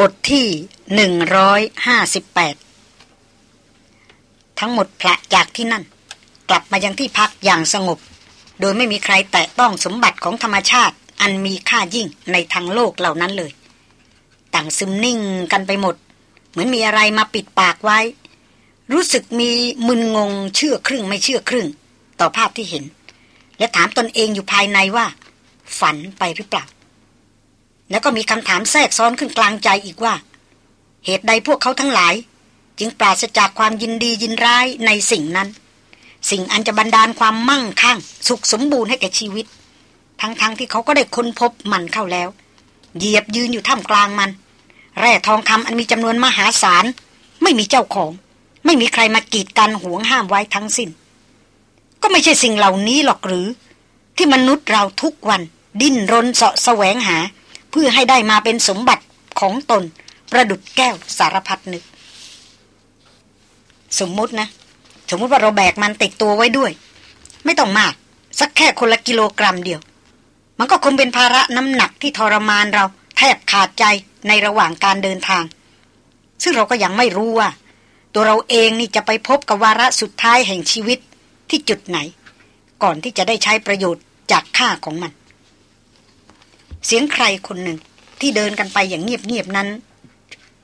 บทที่หนึ่งร้อยห้าสิบแปดทั้งหมดพละจากที่นั่น กลับมายังที่พักอย่างสงบ โดยไม่มีใครแตะต้องสมบัติของธรรมชาติ อันมีค่ายิ่งในทางโลกเหล่านั้นเลย ต่างซึมนิ่งกันไปหมด เหมือนมีอะไรมาปิดปากไว้ รู้สึกมีมึนงงเชื่อครึ่งไม่เชื่อครึ่ง ต่อภาพที่เห็น และถามตนเองอยู่ภายในว่า ฝันไปหรือเปล่า แล้วก็มีคำถามแทรกซ้อนขึ้นกลางใจอีกว่า เหตุใดพวกเขาทั้งหลาย จึงปราศจากความยินดียินร้ายในสิ่งนั้น สิ่งอันจะบันดาลความมั่งคั่ง สุขสมบูรณ์ให้แก่ชีวิต ทั้งๆทที่เขาก็ได้ค้นพบมันเข้าแล้ว เหยียบยืนอยู่ท่ามกลางมัน แร่ทองคำอันมีจำนวนมหาศาลไม่มีเจ้าของ ไม่มีใครมากีดกันห่วงห้ามไว้ทั้งสิน้น ก็ไม่ใช่สิ่งเหล่านี้หรอกหรือ ที่มนุษย์เราทุกวัน ดิ้นรนเสาะแสวงหา เพื่อให้ได้มาเป็นสมบัติของตน ประดุดแก้วสารพัดนึก สมมตินะ สมมติว่าเราแบกมันติดตัวไว้ด้วย ไม่ต้องมาก สักแค่คนละกิโลกรัมเดียว มันก็คงเป็นภาระน้ำหนักที่ทรมานเรา แทบขาดใจในระหว่างการเดินทาง ซึ่งเราก็ยังไม่รู้ว่า ตัวเราเองนี่จะไปพบกับวาระสุดท้ายแห่งชีวิตที่จุดไหน ก่อนที่จะได้ใช้ประโยชน์จากค่าของมัน เสียงใครคนหนึ่งที่เดินกันไปอย่างเงียบๆนั้น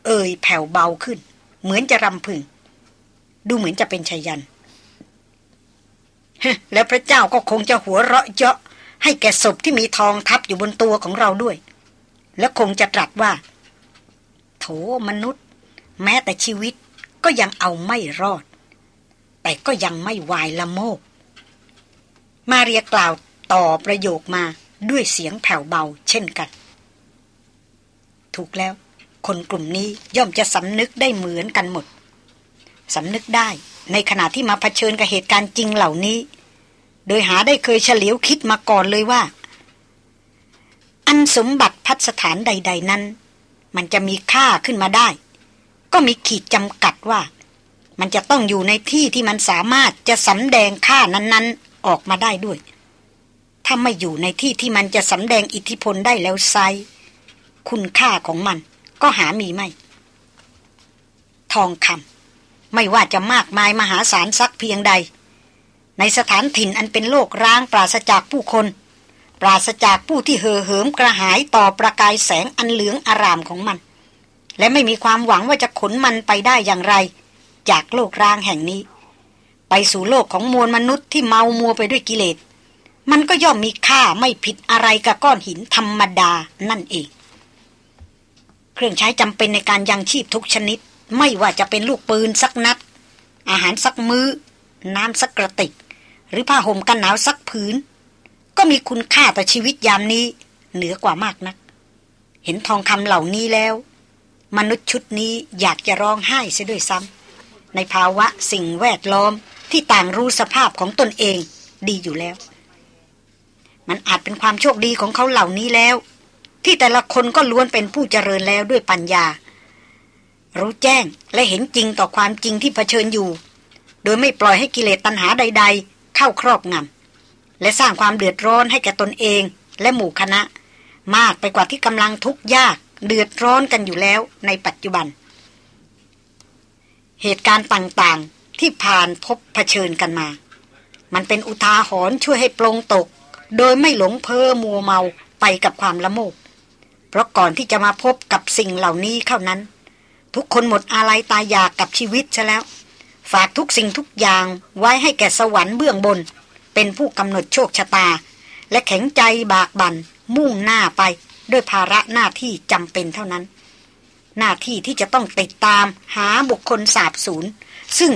เอ่ยแผ่วเบาขึ้น เหมือนจะรำพึง ดูเหมือนจะเป็นชายันแล้วพระเจ้าก็คงจะหัวเราะเยาะให้แก่ศพที่มีทองทับอยู่บนตัวของเราด้วย แล้วคงจะตรัสว่า โถมนุษย์ แม้แต่ชีวิตก็ยังเอาไม่รอด แต่ก็ยังไม่วายละโมก มาเรียกล่าวต่อประโยคมา ด้วยเสียงแผ่วเบาเช่นกัน ถูกแล้ว คนกลุ่มนี้ย่อมจะสำนึกได้เหมือนกันหมดสำนึกได้ในขณะที่มาเผชิญกับเหตุการณ์จริงเหล่านี้ โดยหาได้เคยเฉลียวคิดมาก่อนเลยว่า อันสมบัติพัสถานใด ๆ นั้น มันจะมีค่าขึ้นมาได้ ก็มีขีดจำกัดว่า มันจะต้องอยู่ในที่ที่มันสามารถจะสำแดงค่านั้น ๆออกมาได้ด้วย ถ้าไม่อยู่ในที่ที่มันจะสำแดงอิทธิพลได้แล้วไซ คุณค่าของมันก็หามีไม่ ทองคำไม่ว่าจะมากมายมหาศาลสักเพียงใด ในสถานถิ่นอันเป็นโลกร้างปราศจากผู้คน ปราศจากผู้ที่เห่อเหิมกระหายต่อประกายแสงอันเหลืองอารามของมัน และไม่มีความหวังว่าจะขนมันไปได้อย่างไร จากโลกร้างแห่งนี้ ไปสู่โลกของมวลมนุษย์ที่เมามัวไปด้วยกิเลส มันก็ย่อมมีค่าไม่ผิดอะไรกับก้อนหินธรรมดานั่นเอง เครื่องใช้จำเป็นในการยังชีพทุกชนิด ไม่ว่าจะเป็นลูกปืนสักนัด อาหารสักมือ้อ น้ำสักกระติก หรือผ้าห่มกันหนาวสักผืน ก็มีคุณค่าต่อชีวิตยามนี้ เหนือกว่ามากนัก เห็นทองคำเหล่านี้แล้ว มนุษย์ชุดนี้อยากจะร้องไห้เสียด้วยซ้ำในภาวะสิ่งแวดล้อมที่ต่างรู้สภาพของตนเองดีอยู่แล้ว มันอาจเป็นความโชคดีของเขาเหล่านี้แล้ว ที่แต่ละคนก็ล้วนเป็นผู้เจริญแล้วด้วยปัญญา รู้แจ้งและเห็นจริงต่อความจริงที่เผชิญอยู่ โดยไม่ปล่อยให้กิเลสตัณหาใด ๆ เข้าครอบงำและสร้างความเดือดร้อนให้แก่ตนเองและหมู่คณะ มากไปกว่าที่กำลังทุกข์ยากเดือดร้อนกันอยู่แล้วในปัจจุบัน เหตุการณ์ต่างๆที่ผ่านพบเผชิญกันมา มันเป็นอุทาหรณ์ช่วยให้ปลงตก โดยไม่หลงเพ้อมัวเมาไปกับความละโมบเพราะก่อนที่จะมาพบกับสิ่งเหล่านี้เข้านั้น ทุกคนหมดอาลัยตายอยากกับชีวิตซะแล้ว ฝากทุกสิ่งทุกอย่างไว้ให้แก่สวรรค์เบื้องบน เป็นผู้กำหนดโชคชะตา และแข็งใจบากบัน่นมุ่งหน้าไปด้วยภาระหน้าที่จำเป็นเท่านั้น หน้าที่ที่จะต้องติดตามหาบุคคลสาบสูญซึ่ง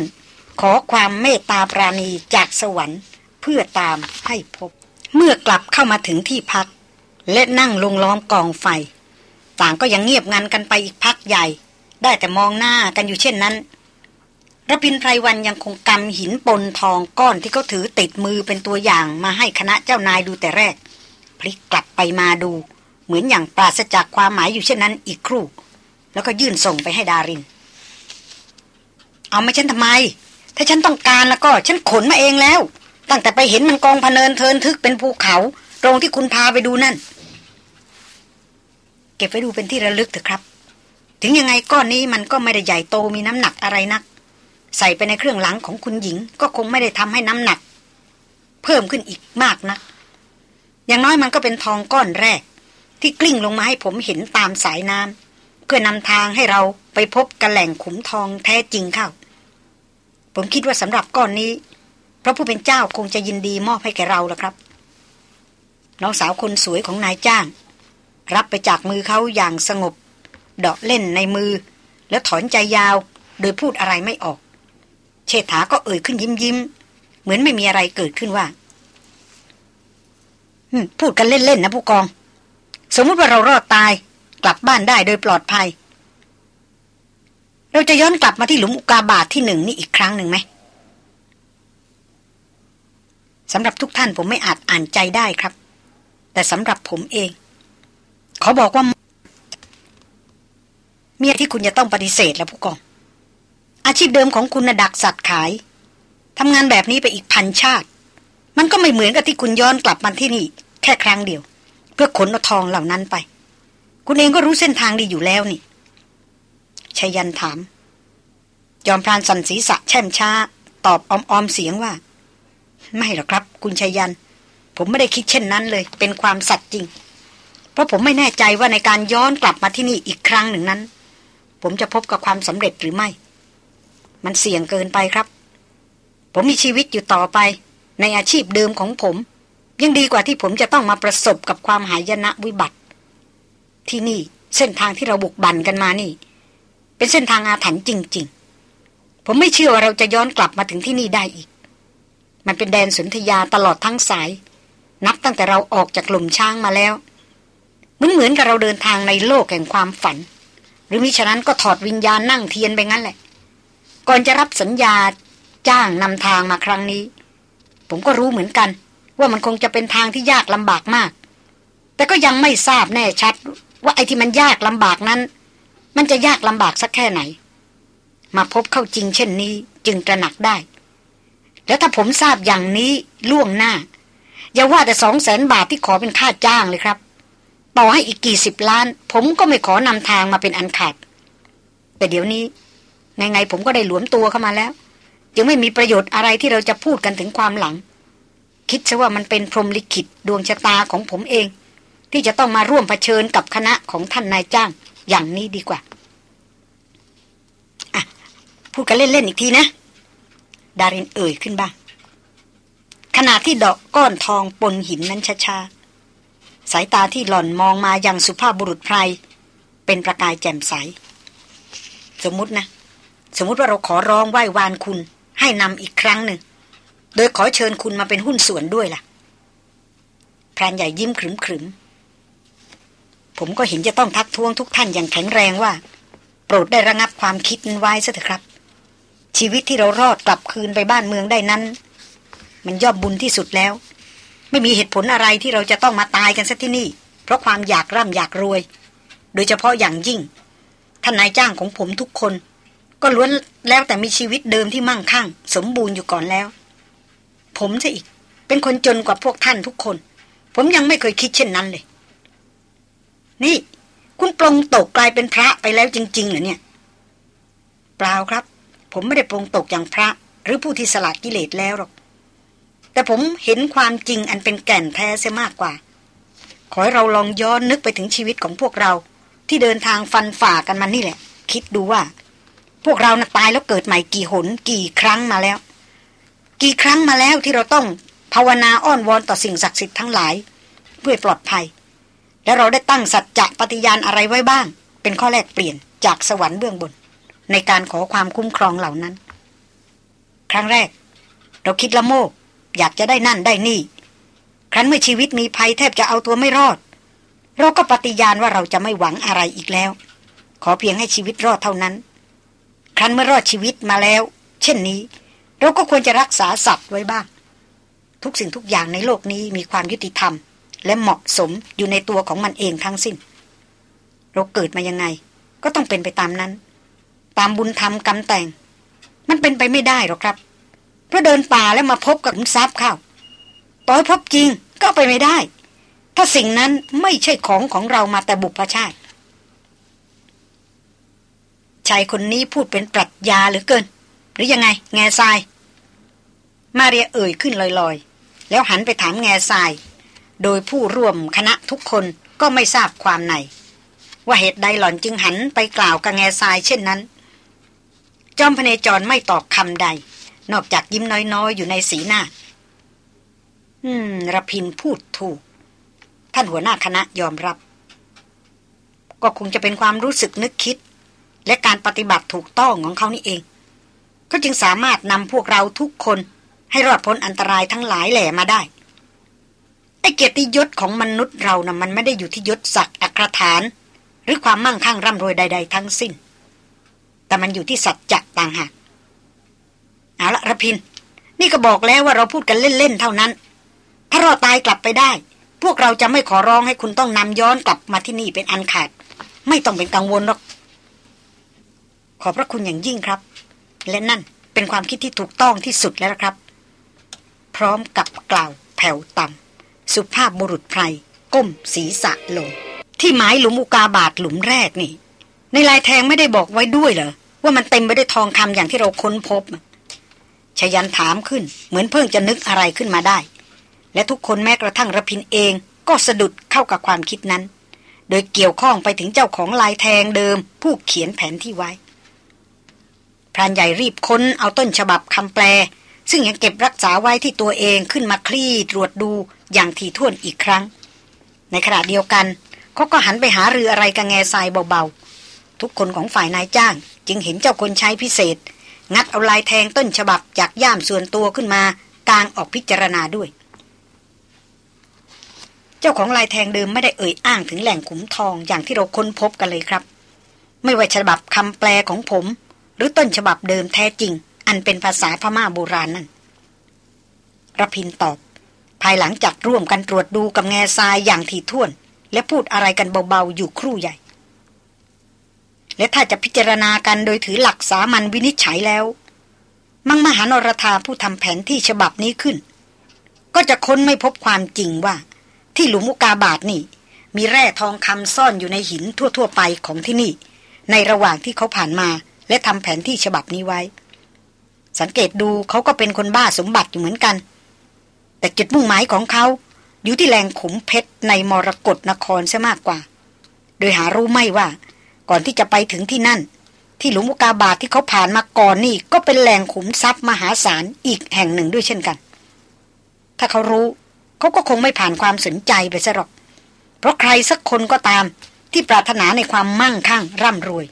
ขอความเมตตาปราณีจากสวรรค์เพื่อตามให้พบ เมื่อกลับเข้ามาถึงที่พัก และนั่งลงล้อมกองไฟ ต่างก็ยังเงียบงันกันไปอีกพักใหญ่ ได้แต่มองหน้ากันอยู่เช่นนั้นระพินไพรวันยังคงกำหินปนทองก้อนที่เขาถือติดมือเป็นตัวอย่างมาให้คณะเจ้านายดูแต่แรก พลิกกลับไปมาดู เหมือนอย่างปราศจากความหมายอยู่เช่นนั้นอีกครู่ แล้วก็ยื่นส่งไปให้ดาริน เอามาฉันทำไม ถ้าฉันต้องการแล้วก็ฉันขนมาเองแล้ว ตั้งแต่ไปเห็นมันกองพเนินเทินทึกเป็นภูเขา ตรงที่คุณพาไปดูนั่น เก็บไว้ดูเป็นที่ระลึกเถอะครับ ถึงยังไงก้อนนี้มันก็ไม่ได้ใหญ่โตมีน้ำหนักอะไรนัก ใส่ไปในเครื่องหลังของคุณหญิง ก็คงไม่ได้ทำให้น้ำหนัก เพิ่มขึ้นอีกมากนะอย่างน้อยมันก็เป็นทองก้อนแรก ที่กลิ้งลงมาให้ผมเห็นตามสายน้ำเพื่อนำทางให้เราไปพบกระแหล่งขุมทองแท้จริงเข้า ผมคิดว่าสำหรับก้อนนี้ พระผู้เป็นเจ้าคงจะยินดีมอบให้แก่เราละครับ น้องสาวคนสวยของนายจ้าง รับไปจากมือเขาอย่างสงบ เดาะเล่นในมือ แล้วถอนใจยาว โดยพูดอะไรไม่ออก เชษฐาก็เอ่ยขึ้นยิ้มยิ้มเหมือนไม่มีอะไรเกิดขึ้นว่าพูดกันเล่น ๆ นะผู้กอง สมมติว่าเรารอดตาย กลับบ้านได้โดยปลอดภัย เราจะย้อนกลับมาที่หลุมอุกาบาทที่หนึ่งนี่อีกครั้งหนึ่งไหม สำหรับทุกท่านผมไม่อาจอ่านใจได้ครับ แต่สำหรับผมเอง ขอบอกว่า เมียที่คุณจะต้องปฏิเสธแล้วผู้กอง อาชีพเดิมของคุณนะดักสัตว์ขายทำงานแบบนี้ไปอีกพันชาติ มันก็ไม่เหมือนกับที่คุณย้อนกลับมาที่นี่ แค่ครั้งเดียว เพื่อขนอทองเหล่านั้นไป คุณเองก็รู้เส้นทางดีอยู่แล้วนี่ชยันถาม ยอมพรานสันศีษะแช่มช้า ตอบออมๆเสียงว่า ไม่หรอกครับ คุณชัยยัน ผมไม่ได้คิดเช่นนั้นเลย เป็นความสัตย์จริง เพราะผมไม่แน่ใจว่าในการย้อนกลับมาที่นี่อีกครั้งหนึ่งนั้น ผมจะพบกับความสำเร็จหรือไม่ มันเสี่ยงเกินไปครับ ผมมีชีวิตอยู่ต่อไป ในอาชีพเดิมของผม ยังดีกว่าที่ผมจะต้องมาประสบกับความหายนะวิบัติ ที่นี่เส้นทางที่เราบุกบั่นกันมานี่ เป็นเส้นทางอาถรรพ์จริง ๆ ผมไม่เชื่อว่าเราจะย้อนกลับมาถึงที่นี่ได้อีก มันเป็นแดนสนธยาตลอดทั้งสาย นับตั้งแต่เราออกจากหลุมช้างมาแล้วเหมือนเหมือนกับเราเดินทางในโลกแห่งความฝัน หรือมิฉะนั้นก็ถอดวิญญาณนั่งเทียนไปงั้นแหละ ก่อนจะรับสัญญาจ้างนำทางมาครั้งนี้ ผมก็รู้เหมือนกัน ว่ามันคงจะเป็นทางที่ยากลำบากมาก แต่ก็ยังไม่ทราบแน่ชัด ว่าไอ้ที่มันยากลำบากนั้น มันจะยากลำบากสักแค่ไหน มาพบเข้าจริงเช่นนี้จึงตระหนักได้ แล้วถ้าผมทราบอย่างนี้ล่วงหน้า อย่าว่าแต่สองแสนบาทที่ขอเป็นค่าจ้างเลยครับต่อให้อีกกี่สิบล้าน ผมก็ไม่ขอนำทางมาเป็นอันขาด แต่เดี๋ยวนี้ ไงๆผมก็ได้หลวมตัวเข้ามาแล้ว ยังไม่มีประโยชน์อะไรที่เราจะพูดกันถึงความหลัง คิดซะว่ามันเป็นพรมลิขิตดวงชะตาของผมเอง ที่จะต้องมาร่วมเผชิญกับคณะของท่านนายจ้างอย่างนี้ดีกว่า อะ พูดกันเล่นๆอีกทีนะ ดารินเอ่ยขึ้นบ้างขณะที่ดอกก้อนทองปนหินนั้นช้าๆสายตาที่หล่อนมองมาอย่างสุภาพบุรุษไพรเป็นประกายแจ่มใส สมมตินะ สมมติว่าเราขอร้องไหว้วานคุณ ให้นำอีกครั้งหนึ่ง โดยขอเชิญคุณมาเป็นหุ้นส่วนด้วยล่ะพรานใหญ่ยิ้มขรึมขรึมผมก็เห็นจะต้องทักท้วงทุกท่านอย่างแข็งแรงว่า โปรดได้ระงับความคิดนั้นไว้ซะเถอะครับ ชีวิตที่เรารอดกลับคืนไปบ้านเมืองได้นั้น มันยอดบุญที่สุดแล้ว ไม่มีเหตุผลอะไรที่เราจะต้องมาตายกันซะที่นี่ เพราะความอยากร่ำอยากรวย โดยเฉพาะอย่างยิ่งท่านนายจ้างของผมทุกคน ก็ล้วนแล้วแต่มีชีวิตเดิมที่มั่งคั่ง สมบูรณ์อยู่ก่อนแล้ว ผมจะอีก เป็นคนจนกว่าพวกท่านทุกคน ผมยังไม่เคยคิดเช่นนั้นเลย นี่ คุณปรงตกกลายเป็นพระไปแล้วจริงๆเหรอเนี่ย เปล่าครับ ผมไม่ได้ปรงตกอย่างพระหรือผู้ที่สละกิเลสแล้วหรอก แต่ผมเห็นความจริงอันเป็นแก่นแท้เสียมากกว่า ขอให้เราลองย้อนนึกไปถึงชีวิตของพวกเรา ที่เดินทางฟันฝ่ากันมานี่แหละ คิดดูว่า พวกเรานะตายแล้วเกิดใหม่กี่หน กี่ครั้งมาแล้ว กี่ครั้งมาแล้วที่เราต้องภาวนาอ้อนวอนต่อสิ่งศักดิ์สิทธิ์ทั้งหลาย เพื่อปลอดภัย และเราได้ตั้งสัจจะปฏิญาณอะไรไว้บ้าง เป็นข้อแรกเปลี่ยนจากสวรรค์เบื้องบน ในการขอความคุ้มครองเหล่านั้น ครั้งแรก เราคิดละโมบอยากจะได้นั่นได้นี่ ครั้นเมื่อชีวิตมีภัยแทบจะเอาตัวไม่รอด เราก็ปฏิญาณว่าเราจะไม่หวังอะไรอีกแล้ว ขอเพียงให้ชีวิตรอดเท่านั้น ครั้นเมื่อรอดชีวิตมาแล้ว เช่นนี้ เราก็ควรจะรักษาสัตว์ไว้บ้าง ทุกสิ่งทุกอย่างในโลกนี้มีความยุติธรรม และเหมาะสมอยู่ในตัวของมันเองทั้งสิ้น เราเกิดมายังไง ก็ต้องเป็นไปตามนั้น ตามบุญธรรมกรรมแต่ง มันเป็นไปไม่ได้หรอกครับ เพราะเดินป่าแล้วมาพบกับขุมทรัพย์เข้าต่อยพบจริงก็ไปไม่ได้ ถ้าสิ่งนั้นไม่ใช่ของของเรามาแต่บุพชาติชายคนนี้พูดเป็นปรัชญาหลือเกิน หรือยังไง แง่ทราย มาเรียเอ่ยขึ้นลอยๆ แล้วหันไปถามแง่ทราย โดยผู้ร่วมคณะทุกคนก็ไม่ทราบความในว่าเหตุใดหล่อนจึงหันไปกล่าวกับแง่ทรายเช่นนั้น จอมพเนจรไม่ตอบคำใด นอกจากยิ้มน้อยๆ อยู่ในสีหน้า อืมระพินพูดถูก ท่านหัวหน้าคณะยอมรับ ก็คงจะเป็นความรู้สึกนึกคิด และการปฏิบัติถูกต้องของเขานี่เองเขาจึงสามารถนำพวกเราทุกคนให้รอดพ้นอันตรายทั้งหลายแหล่มาได้ไอเกียรติยศของมนุษย์เรานะ่ะมันไม่ได้อยู่ที่ยศศักดิ์อัครฐาน หรือความมั่งคั่งร่ำรวยใด ๆ ทั้งสิ้น แต่มันอยู่ที่สัจจะต่างหากเอาละระพิน นี่ก็บอกแล้วว่าเราพูดกันเล่นๆเท่านั้น ถ้ารอตายกลับไปได้ พวกเราจะไม่ขอร้องให้คุณต้องนำย้อนกลับมาที่นี่เป็นอันขาด ไม่ต้องเป็นกังวลหรอก ขอบพระคุณอย่างยิ่งครับ และนั่นเป็นความคิดที่ถูกต้องที่สุดแล้วครับ พร้อมกับกล่าวแผ่วต่ำสุภาพบุรุษไพรก้มศีรษะลง ที่หมายหลุมอุกาบาทหลุมแรกนี่ ในลายแทงไม่ได้บอกไว้ด้วยเหรอ ว่ามันเต็มไปด้วยทองคำอย่างที่เราค้นพบชยันถามขึ้น เหมือนเพิ่งจะนึกอะไรขึ้นมาได้ และทุกคนแม้กระทั่งระพินเองก็สะดุดเข้ากับความคิดนั้น โดยเกี่ยวข้องไปถึงเจ้าของลายแทงเดิม ผู้เขียนแผนที่ไว้พรานใหญ่รีบค้นเอาต้นฉบับคำแปล ซึ่งยังเก็บรักษาไว้ที่ตัวเองขึ้นมาคลี่ตรวจดูอย่างถี่ถ้วนอีกครั้ง ในขณะเดียวกันเขาก็หันไปหาเรืออะไรกับแง่ทรายเบา ทุกคนของฝ่ายนายจ้าง จึงเห็นเจ้าคนใช้พิเศษ งัดเอาลายแทงต้นฉบับจากย่ามส่วนตัวขึ้นมากลางออกพิจารณาด้วย เจ้าของลายแทงเดิมไม่ได้เอ่ยอ้างถึงแหล่งขุมทองอย่างที่เราค้นพบกันเลยครับ ไม่ว่าฉบับคำแปลของผม หรือต้นฉบับเดิมแท้จริง อันเป็นภาษาพม่าโบราณนั่นรพินตอบ ภายหลังจากร่วมกันตรวจดูกับแง่ทรายอย่างถี่ถ้วน และพูดอะไรกันเบาๆอยู่ครู่ใหญ่ และถ้าจะพิจารณากันโดยถือหลักสามัญวินิจฉัยแล้ว มังมหานรธาผู้ทำแผนที่ฉบับนี้ขึ้น ก็จะค้นไม่พบความจริงว่า ที่หลุมอุกาบาทนี่ มีแร่ทองคำซ่อนอยู่ในหินทั่ว ๆ ไปของที่นี่ ในระหว่างที่เขาผ่านมาและทำแผนที่ฉบับนี้ไว้ สังเกตดูเขาก็เป็นคนบ้าสมบัติอยู่เหมือนกัน แต่จุดมุ่งหมายของเขาอยู่ที่แหล่งขุมเพชรในมรกรนครซะมากกว่า โดยหารู้ไม่ว่า ก่อนที่จะไปถึงที่นั่น ที่หลุมอุกาบาทที่เขาผ่านมาก่อนนี่ก็เป็นแหล่งขุมทรัพย์มหาศาลอีกแห่งหนึ่งด้วยเช่นกัน ถ้าเขารู้เขาก็คงไม่ผ่านความสนใจไปซะหรอก เพราะใครสักคนก็ตามที่ปรารถนาในความมั่งคั่งร่ำรวย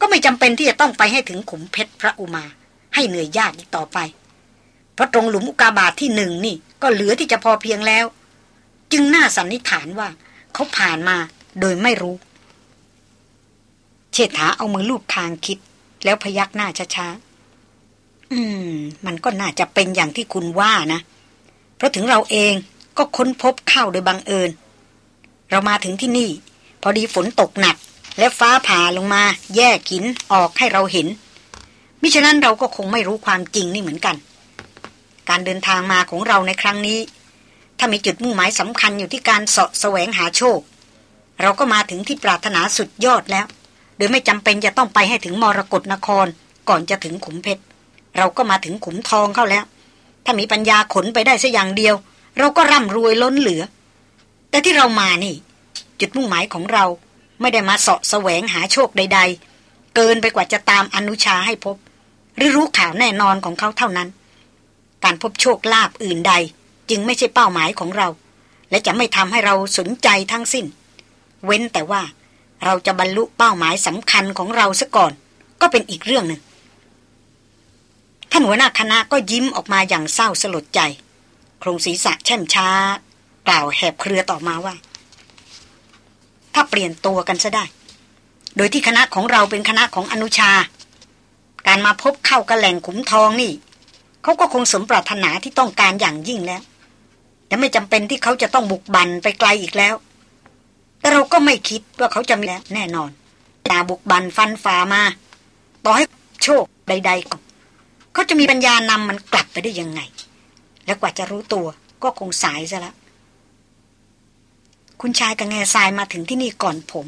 ก็ไม่จำเป็นที่จะต้องไปให้ถึงขุมเพชรพระอุมา ให้เหนื่อยยากอีกต่อไป เพราะตรงหลุมอุกาบาทที่หนึ่งนี่ก็เหลือที่จะพอเพียงแล้ว จึงน่าสันนิษฐานว่าเขาผ่านมาโดยไม่รู้ เชษฐาเอามือลูบคางคิด แล้วพยักหน้าช้าๆ อืม มันก็น่าจะเป็นอย่างที่คุณว่านะ เพราะถึงเราเองก็ค้นพบเข้าโดยบังเอิญ เรามาถึงที่นี่ พอดีฝนตกหนัก และฟ้าผ่าลงมา แยกหินออกให้เราเห็น มิฉะนั้นเราก็คงไม่รู้ความจริงนี่เหมือนกัน การเดินทางมาของเราในครั้งนี้ ถ้ามีจุดมุ่งหมายสำคัญอยู่ที่การเสาะแสวงหาโชค เราก็มาถึงที่ปรารถนาสุดยอดแล้ว โดยไม่จำเป็นจะต้องไปให้ถึงมรกรนคร ก่อนจะถึงขุมเพชร เราก็มาถึงขุมทองเข้าแล้ว ถ้ามีปัญญาขนไปได้สัอย่างเดียว เราก็ร่ำรวยล้นเหลือ แต่ที่เรามานี่ จุดมุ่งหมายของเราไม่ได้มาเสาะแสวงหาโชคใด ๆ เกินไปกว่าจะตามอนุชาให้พบ หรือรู้ข่าวแน่นอนของเขาเท่านั้น การพบโชคลาภอื่นใด จึงไม่ใช่เป้าหมายของเรา และจะไม่ทำให้เราสนใจทั้งสิ้น เว้นแต่ว่า เราจะบรรลุเป้าหมายสำคัญของเราซะก่อน ก็เป็นอีกเรื่องหนึ่งท่านหัวหน้าคณะก็ยิ้มออกมาอย่างเศร้าสลดใจ โครงศีรษะแช่มช้า กล่าวแหบเครือต่อมาว่า ถ้าเปลี่ยนตัวกันซะได้ โดยที่คณะของเราเป็นคณะของอนุชา การมาพบเข้ากระแหล่งขุมทองนี่ เขาก็คงสมปรารถนาที่ต้องการอย่างยิ่งแล้วและไม่จำเป็นที่เขาจะต้องบุกบันไปไกลอีกแล้ว แต่เราก็ไม่คิดว่าเขาจะมีแล้วแน่นอนตาบุกบันฟันฝ่ามา ต่อให้โชคใดๆก็เขาจะมีปัญญานำมันกลับไปได้ยังไง แล้วกว่าจะรู้ตัวก็คงสายซะแล้วคุณชายกับแง่ทรายมาถึงที่นี่ก่อนผม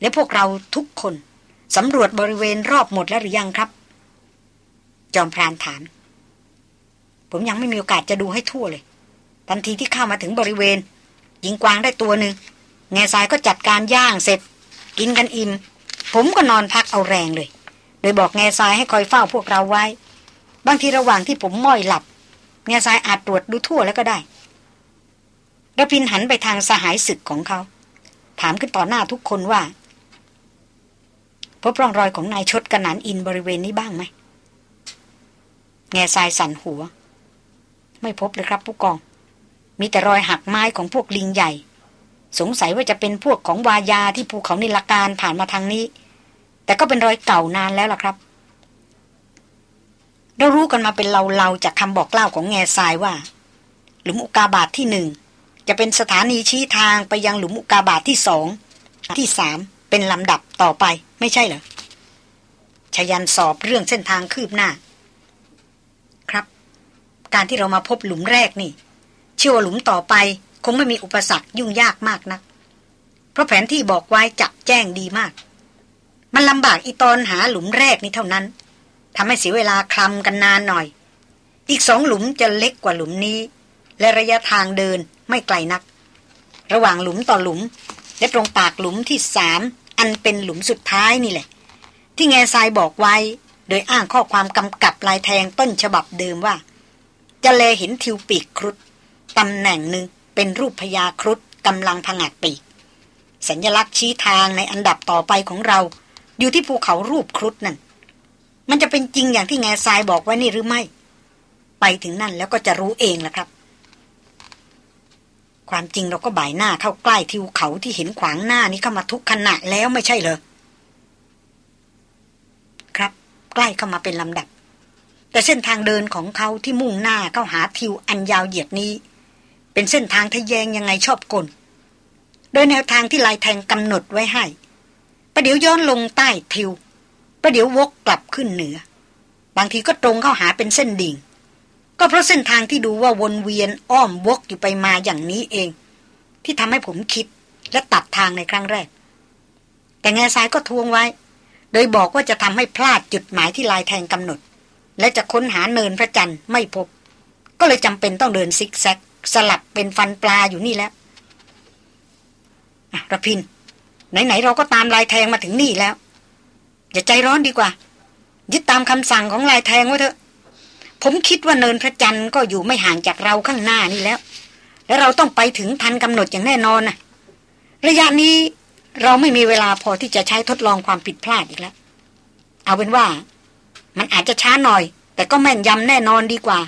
และพวกเราทุกคนสำรวจบริเวณรอบหมดแล้วหรือยังครับ จอมพรานถาม ผมยังไม่มีโอกาสจะดูให้ทั่วเลย ทันทีที่เข้ามาถึงบริเวณ ยิงกวางได้ตัวหนึ่ง แง่ทรายก็จัดการย่างเสร็จ กินกันอิ่มผมก็นอนพักเอาแรงเลย โดยบอกแง่ทรายให้คอยเฝ้าพวกเราไว้ บางทีระหว่างที่ผมม้อยหลับ แง่ทรายอาจตรวจดูทั่วแล้วก็ได้ระพินหันไปทางสหายศึกของเขา ถามขึ้นต่อหน้าทุกคนว่า พบร่องรอยของนายชดกระนันอินบริเวณนี้บ้างไหมแง่ทรายสั่นหัว ไม่พบเลยครับผู้กอง มีแต่รอยหักไม้ของพวกลิงใหญ่ สงสัยว่าจะเป็นพวกของวายาที่ภูเขานิลการผ่านมาทางนี้ แต่ก็เป็นรอยเก่านานแล้วล่ะครับ เรารู้กันมาเป็นเราๆจากคำบอกเล่าของแง่ทรายว่า หลุมอุกาบาทที่หนึ่งจะเป็นสถานีชี้ทางไปยังหลุมอุกาบาทที่สองที่สามเป็นลำดับต่อไปไม่ใช่เหรอชยันสอบเรื่องเส้นทางคืบหน้า ครับ การที่เรามาพบหลุมแรกนี่เชื่อว่าหลุมต่อไป คงไม่มีอุปสรรคยุ่งยากมากนะัก เพราะแผนที่บอกไว้จับแจ้งดีมาก มันลำบากอีตอนหาหลุมแรกนี่เท่านั้นทำให้เสียเวลาคลำกันนานหน่อย อีกสองหลุมจะเล็กกว่าหลุมนี้ และระยะทางเดินไม่ไกลนัก ระหว่างหลุมต่อหลุม และตรงปากหลุมที่สามอันเป็นหลุมสุดท้ายนี่แหละ ที่แง่ทรายบอกไว้ โดยอ้างข้อความกำกับลายแทงต้นฉบับเดิมว่า จะเลเห็นทิวปีกครุฑตำแหน่งหนึ่ง เป็นรูปพญาครุฑกำลังผงัดปีก สัญลักษณ์ชี้ทางในอันดับต่อไปของเรา อยู่ที่ภูเขารูปครุฑนั่น มันจะเป็นจริงอย่างที่แง่ทรายบอกไว้นี่หรือไม่ ไปถึงนั่นแล้วก็จะรู้เองแหละครับ ความจริงเราก็บ่ายหน้าเข้าใกล้ทิวเขาที่เห็นขวางหน้านี้เข้ามาทุกขณะแล้วไม่ใช่เหรอครับ ใกล้เข้ามาเป็นลำดับ แต่เส้นทางเดินของเขาที่มุ่งหน้าเข้าหาทิวอันยาวเหยียดนี้ เป็นเส้นทางทะแยงยังไงชอบกล โดยแนวทางที่ลายแทงกำหนดไว้ให้ ประเดี๋ยวย้อนลงใต้ทิว ประเดี๋ยววกกลับขึ้นเหนือ บางทีก็ตรงเข้าหาเป็นเส้นดิ่ง ก็เพราะเส้นทางที่ดูว่าวนเวียนอ้อมวกอยู่ไปมาอย่างนี้เอง ที่ทำให้ผมคิดและตัดทางในครั้งแรก แต่แง่สายก็ทวงไว้ โดยบอกว่าจะทำให้พลาดจุดหมายที่ลายแทงกำหนด และจะค้นหาเนินพระจันทร์ไม่พบ ก็เลยจำเป็นต้องเดินซิกแซก สลับเป็นฟันปลาอยู่นี่แล้วระพิน ไหน ๆ เราก็ตามลายแทงมาถึงนี่แล้ว อย่าใจร้อนดีกว่า ยึดตามคำสั่งของลายแทงไว้เถอะ ผมคิดว่าเนินพระจันทร์ก็อยู่ไม่ห่างจากเราข้างหน้านี่แล้ว และเราต้องไปถึงทันกำหนดอย่างแน่นอนนะระยะนี้เราไม่มีเวลาพอที่จะใช้ทดลองความผิดพลาดอีกแล้ว เอาเป็นว่า มันอาจจะช้าหน่อย แต่ก็แม่นยำแน่นอนดีกว่า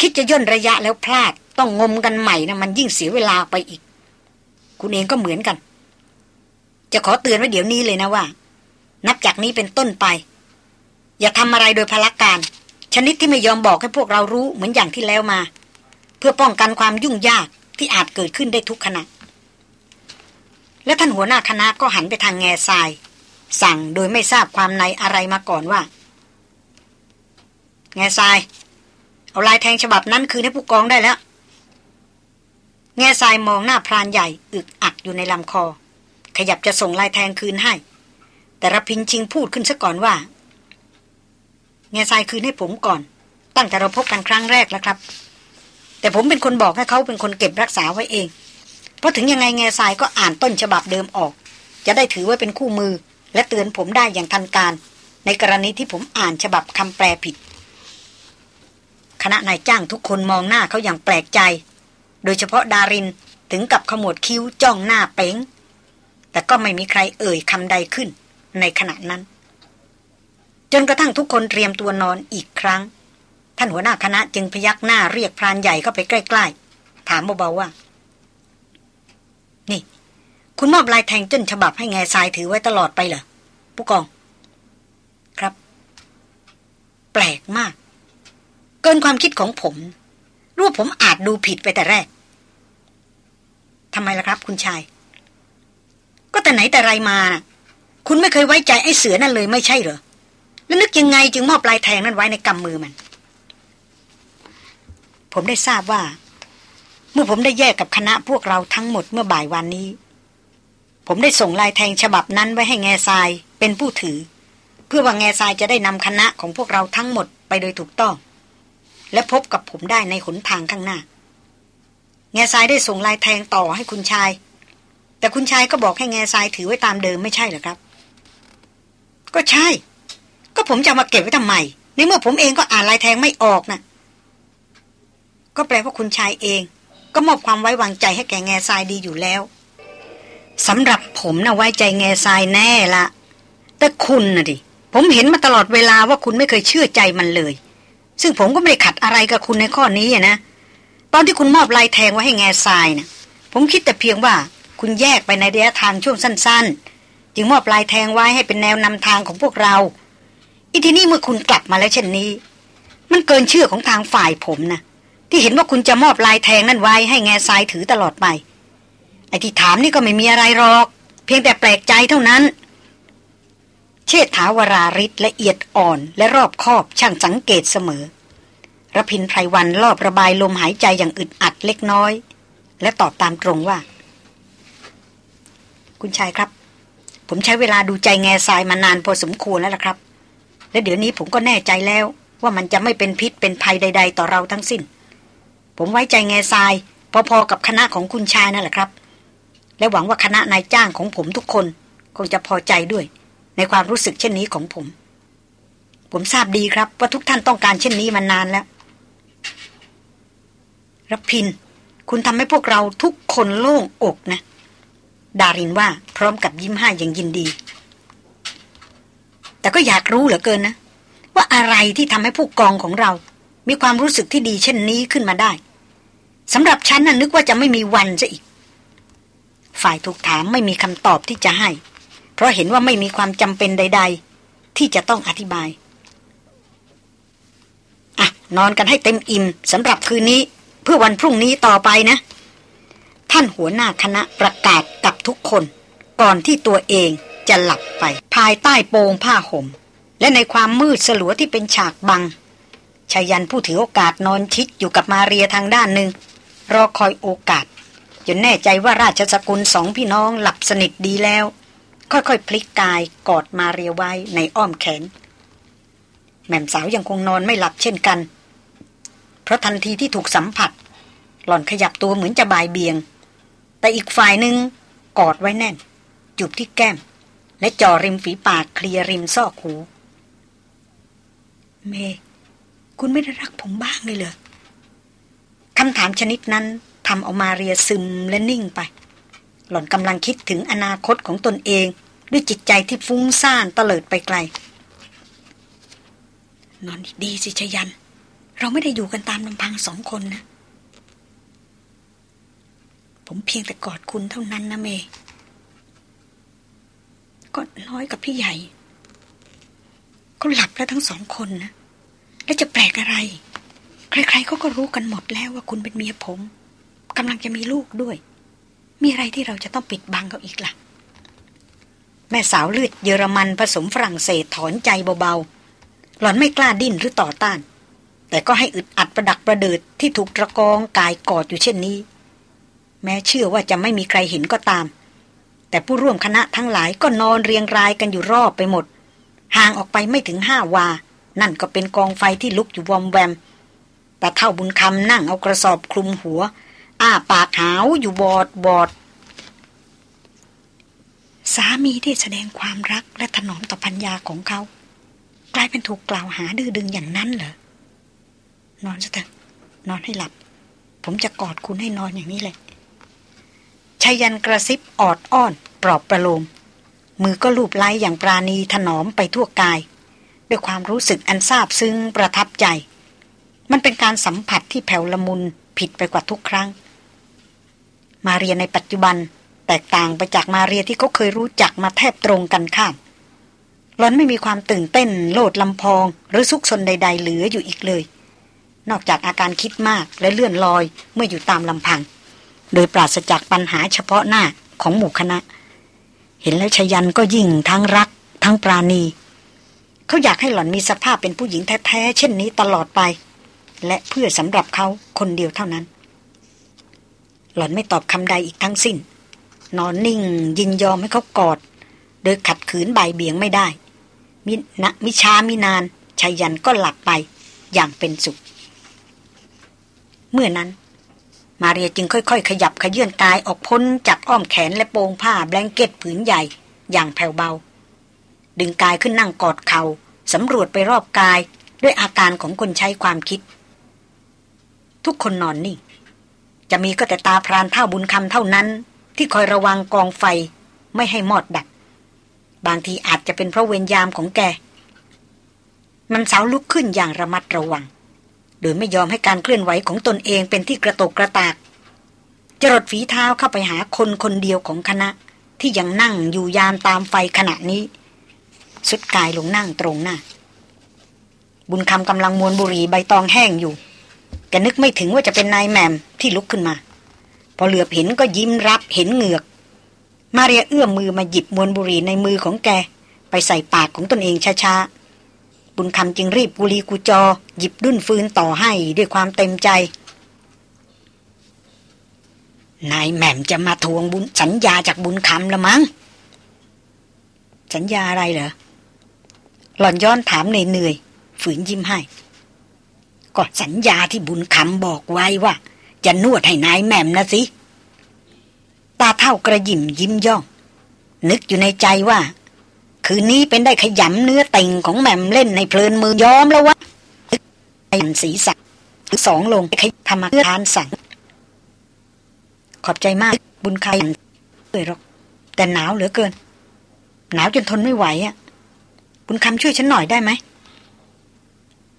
คิดจะย่นระยะแล้วพลาด ต้องงมกันใหม่นะมันยิ่งเสียเวลาไปอีก คุณเองก็เหมือนกัน จะขอเตือนไว้เดี๋ยวนี้เลยนะว่า นับจากนี้เป็นต้นไป อย่าทำอะไรโดยพละการ ชนิดที่ไม่ยอมบอกให้พวกเรารู้เหมือนอย่างที่แล้วมา เพื่อป้องกันความยุ่งยากที่อาจเกิดขึ้นได้ทุกขณะและท่านหัวหน้าคณะก็หันไปทางแง่ทราย สั่งโดยไม่ทราบความในอะไรมาก่อนว่า แง่ทราย เอาลายแทงฉบับนั้นคืนให้ผู้กองได้แล้ว แง่ทรายมองหน้าพรานใหญ่ อึกอักอยู่ในลำคอ ขยับจะส่งลายแทงคืนให้ แต่รพินชิงพูดขึ้นซะก่อนว่าเงาทรายคืนให้ผมก่อน ตั้งแต่เราพบกันครั้งแรกแล้วครับ แต่ผมเป็นคนบอกให้เขาเป็นคนเก็บรักษาไว้เอง เพราะถึงยังไงเงาทรายก็อ่านต้นฉบับเดิมออก จะได้ถือไว้เป็นคู่มือ และเตือนผมได้อย่างทันการ ในกรณีที่ผมอ่านฉบับคำแปลผิด คณะนายจ้างทุกคนมองหน้าเขาอย่างแปลกใจ โดยเฉพาะดารินถึงกับขมวดคิ้วจ้องหน้าเป๋ง แต่ก็ไม่มีใครเอ่ยคำใดขึ้นในขณะนั้น จนกระทั่งทุกคนเตรียมตัวนอนอีกครั้ง ท่านหัวหน้าคณะจึงพยักหน้าเรียกพรานใหญ่เข้าไปใกล้ ๆ ถามเบาๆว่า นี่ คุณมอบลายแทงจนฉบับให้แง่ทรายถือไว้ตลอดไปเหรอผู้กอง ครับ แปลกมาก เกินความคิดของผมรู้ว่าผมอาจดูผิดไปแต่แรกทำไมล่ะครับ คุณชาย ก็แต่ไหนแต่ไรมานะคุณไม่เคยไว้ใจไอ้เสือนั่นเลยไม่ใช่เหรอ แล้วนึกยังไงจึงมอบลายแทงนั้นไว้ในกำมือมัน ผมได้ทราบว่า เมื่อผมได้แยกกับคณะพวกเราทั้งหมดเมื่อบ่ายวันนี้ ผมได้ส่งลายแทงฉบับนั้นไว้ให้แง่ทรายเป็นผู้ถือ เพื่อว่าแง่ทรายจะได้นำคณะของพวกเราทั้งหมดไปโดยถูกต้อง และพบกับผมได้ในหนทางข้างหน้า แง่ทรายได้ส่งลายแทงต่อให้คุณชาย แต่คุณชายก็บอกให้แง่ทรายถือไว้ตามเดิมไม่ใช่เหรอครับ ก็ใช่ ก็ผมจะมาเก็บไว้ทำไมในเมื่อผมเองก็อ่านลายแทงไม่ออกนะ่ะ ก็แปลว่าคุณชายเอง ก็มอบความไว้วางใจให้แกแง่ทรายดีอยู่แล้วสำหรับผมนะไว้ใจแง่ทรายแน่ละแต่คุณนะดิผมเห็นมาตลอดเวลาว่าคุณไม่เคยเชื่อใจมันเลย ซึ่งผมก็ไม่ได้ขัดอะไรกับคุณในข้อนี้นะ ตอนที่คุณมอบลายแทงไว้ให้แง่ทรายนะผมคิดแต่เพียงว่าคุณแยกไปในระยะทางช่วงสั้น ๆ จึงมอบลายแทงไว้ให้เป็นแนวนำทางของพวกเรา อีทีนี้เมื่อคุณกลับมาแล้วเช่นนี้ มันเกินเชื่อของทางฝ่ายผมนะที่เห็นว่าคุณจะมอบลายแทงนั่นไว้ให้แง่ทรายถือตลอดไป ไอ้ที่ถามนี่ก็ไม่มีอะไรหรอก เพียงแต่แปลกใจเท่านั้น เชษฐาวราริศละเอียดอ่อนและรอบคอบช่างสังเกตเสมอระพินไพรวันรอบระบายลมหายใจอย่างอึดอัดเล็กน้อย และตอบตามตรงว่า คุณชายครับ ผมใช้เวลาดูใจแง่ทรายมานานพอสมควรแล้วล่ะครับ และเดี๋ยวนี้ผมก็แน่ใจแล้ว ว่ามันจะไม่เป็นพิษเป็นภัยใด ๆ ต่อเราทั้งสิ้น ผมไว้ใจแง่ทราย พอๆกับคณะของคุณชายนั่นแหละครับ และหวังว่าคณะนายจ้างของผมทุกคน คงจะพอใจด้วย ในความรู้สึกเช่นนี้ของผม ผมทราบดีครับว่าทุกท่านต้องการเช่นนี้มานานแล้วรพิน คุณทำให้พวกเราทุกคนโล่งอกนะ ดารินว่าพร้อมกับยิ้มให้อย่างยินดี แต่ก็อยากรู้เหลือเกินนะ ว่าอะไรที่ทำให้ผู้กองของเรา มีความรู้สึกที่ดีเช่นนี้ขึ้นมาได้สำหรับฉันน่ะนึกว่าจะไม่มีวันจะอีก ฝ่ายถูกถามไม่มีคำตอบที่จะให้ เพราะเห็นว่าไม่มีความจำเป็นใด ๆ ที่จะต้องอธิบาย อะ นอนกันให้เต็มอิ่มสำหรับคืนนี้เพื่อวันพรุ่งนี้ต่อไปนะ ท่านหัวหน้าคณะประกาศกับทุกคน ก่อนที่ตัวเองจะหลับไป ภายใต้โปงผ้าห่ม และในความมืดสลัวที่เป็นฉากบังชายันผู้ถือโอกาสนอนชิดอยู่กับมาเรียทางด้านหนึ่ง รอคอยโอกาสจนแน่ใจว่าราชสกุลสองพี่น้องหลับสนิทดีแล้ว ค่อยๆพลิกกายกอดมาเรียไว้ในอ้อมแขน แม่มสาวยังคงนอนไม่หลับเช่นกัน เพราะทันทีที่ถูกสัมผัส หล่อนขยับตัวเหมือนจะบายเบียง แต่อีกฝ่ายหนึ่งกอดไว้แน่นจุบที่แก้ม และจ่อริมฝีปากเคลียริมซอกหู เม คุณไม่ได้รักผมบ้างเลยเหรอคำถามชนิดนั้นทำเอามาเรียซึมและนิ่งไป หล่อนกำลังคิดถึงอนาคตของตนเอง ด้วยจิตใจที่ฟุ้งซ่านเตลิดไปไกล นอนดีสิชยัน เราไม่ได้อยู่กันตามลำพังสองคนนะ ผมเพียงแต่กอดคุณเท่านั้นนะเมก็น้อยกับพี่ใหญ่ก็หลับแล้วทั้งสองคนนะ แล้วจะแปลกอะไร ใครๆเขาก็รู้กันหมดแล้วว่าคุณเป็นเมียผมกำลังจะมีลูกด้วย มีอะไรที่เราจะต้องปิดบังเขาอีกละ่ะ แม่สาวเลือดเยอรมันผสมฝรั่งเศสถอนใจเบาๆ หล่อนไม่กล้าดิ้นหรือต่อต้าน แต่ก็ให้อึดอัดประดักประเดิดที่ถูกตะกองกายกอดอยู่เช่นนี้ แม้เชื่อว่าจะไม่มีใครเห็นก็ตาม แต่ผู้ร่วมคณะทั้งหลายก็นอนเรียงรายกันอยู่รอบไปหมด ห่างออกไปไม่ถึงห้าวา นั่นก็เป็นกองไฟที่ลุกอยู่วอมแวมแต่เท่าบุญคำนั่งเอากระสอบคลุมหัว อ้าปากหาวอยู่บอดบอด สามีที่แสดงความรักและถนอมต่อพัญญาของเขา กลายเป็นถูกกล่าวหาดื้อดึงอย่างนั้นเหรอ นอนซะเถอะนอนให้หลับ ผมจะกอดคุณให้นอนอย่างนี้เลยชายันกระซิบออดอ้อน ปลอบประโลม มือก็ลูบไล้อย่างปราณีถนอมไปทั่วกาย ด้วยความรู้สึกอันซาบซึ้งประทับใจ มันเป็นการสัมผัสที่แผ่วละมุนผิดไปกว่าทุกครั้ง มาเรียในปัจจุบัน แตกต่างไปจากมาเรียที่เขาเคยรู้จักมาแทบตรงกันข้ามหลอนไม่มีความตื่นเต้น โลดลำพอง หรือซุกซนใด ๆ เหลืออยู่อีกเลย นอกจากอาการคิดมากและเลื่อนลอยเมื่ออยู่ตามลำพัง โดยปราศจากปัญหาเฉพาะหน้าของหมู่คณะ เห็นแล้วชยันก็ยิ่งทั้งรัก ทั้งปราณี เขาอยากให้หล่อนมีสภาพเป็นผู้หญิงแท้ ๆ เช่นนี้ตลอดไป และเพื่อสำหรับเขาคนเดียวเท่านั้น หล่อนไม่ตอบคำใดอีกทั้งสิ้น นอนนิ่งยินยอมให้เขากอด โดยขัดขืนใบเบี่ยงไม่ได้ มินะมิช้ามินานชายันก็หลับไปอย่างเป็นสุข เมื่อนั้น มาเรียจึงค่อย ๆ ขยับขยื่นกายออกพ้นจากอ้อมแขนและโปงผ้าแบงเก็ตผืนใหญ่อย่างแผ่วเบา ดึงกายขึ้นนั่งกอดเขา่าสำรวจไปรอบกายด้วยอาการของคนใช้ความคิด ทุกคนนอนนิ่ง จะมีก็แต่ตาพรานเท่าบุญคำเท่านั้น ที่คอยระวังกองไฟไม่ให้มอดดับ บางทีอาจจะเป็นเพราะเวรยามของแก มันสาวลุกขึ้นอย่างระมัดระวัง โดยไม่ยอมให้การเคลื่อนไหวของตนเองเป็นที่กระตกกระตาก จรดฝีเท้าเข้าไปหาคนคนเดียวของคณะ ที่ยังนั่งอยู่ยามตามไฟขณะนี้ สุดกายลงนั่งตรงหน้า บุญคำกำลังมวนบุหรี่ใบตองแห้งอยู่ แกนึกไม่ถึงว่าจะเป็นนายแมมที่ลุกขึ้นมา พอเหลือบเห็นก็ยิ้มรับเห็นเหงือก มาเรียเอื้อมมือมาหยิบมวนบุหรี่ในมือของแก ไปใส่ปากของตนเองช้าๆ บุญคำจึงรีบกุลีกุจอ หยิบดุ้นฟืนต่อให้ด้วยความเต็มใจ นายแหม่มจะมาทวงบุญสัญญาจากบุญคำละมั้ง สัญญาอะไรเหรอหล่อนย้อนถามเหนื่อยๆฝืนยิ้มให้ ก็สัญญาที่บุญคำบอกไว้ว่า จะนวดให้นายแม่มนะสิ ตาเท่ากระยิมยิ้มย่อง นึกอยู่ในใจว่า คืนนี้เป็นได้ขยำเนื้อติ่งของแม่มเล่นในเพลินมือยอมแล้ววะไอ้สีสักสองลงขยธรรมทานสั่งขอบใจมากบุญคำเลยหรอก แต่หนาวเหลือเกิน หนาวจนทนไม่ไหวอะ บุญคำช่วยฉันหน่อยได้ไหม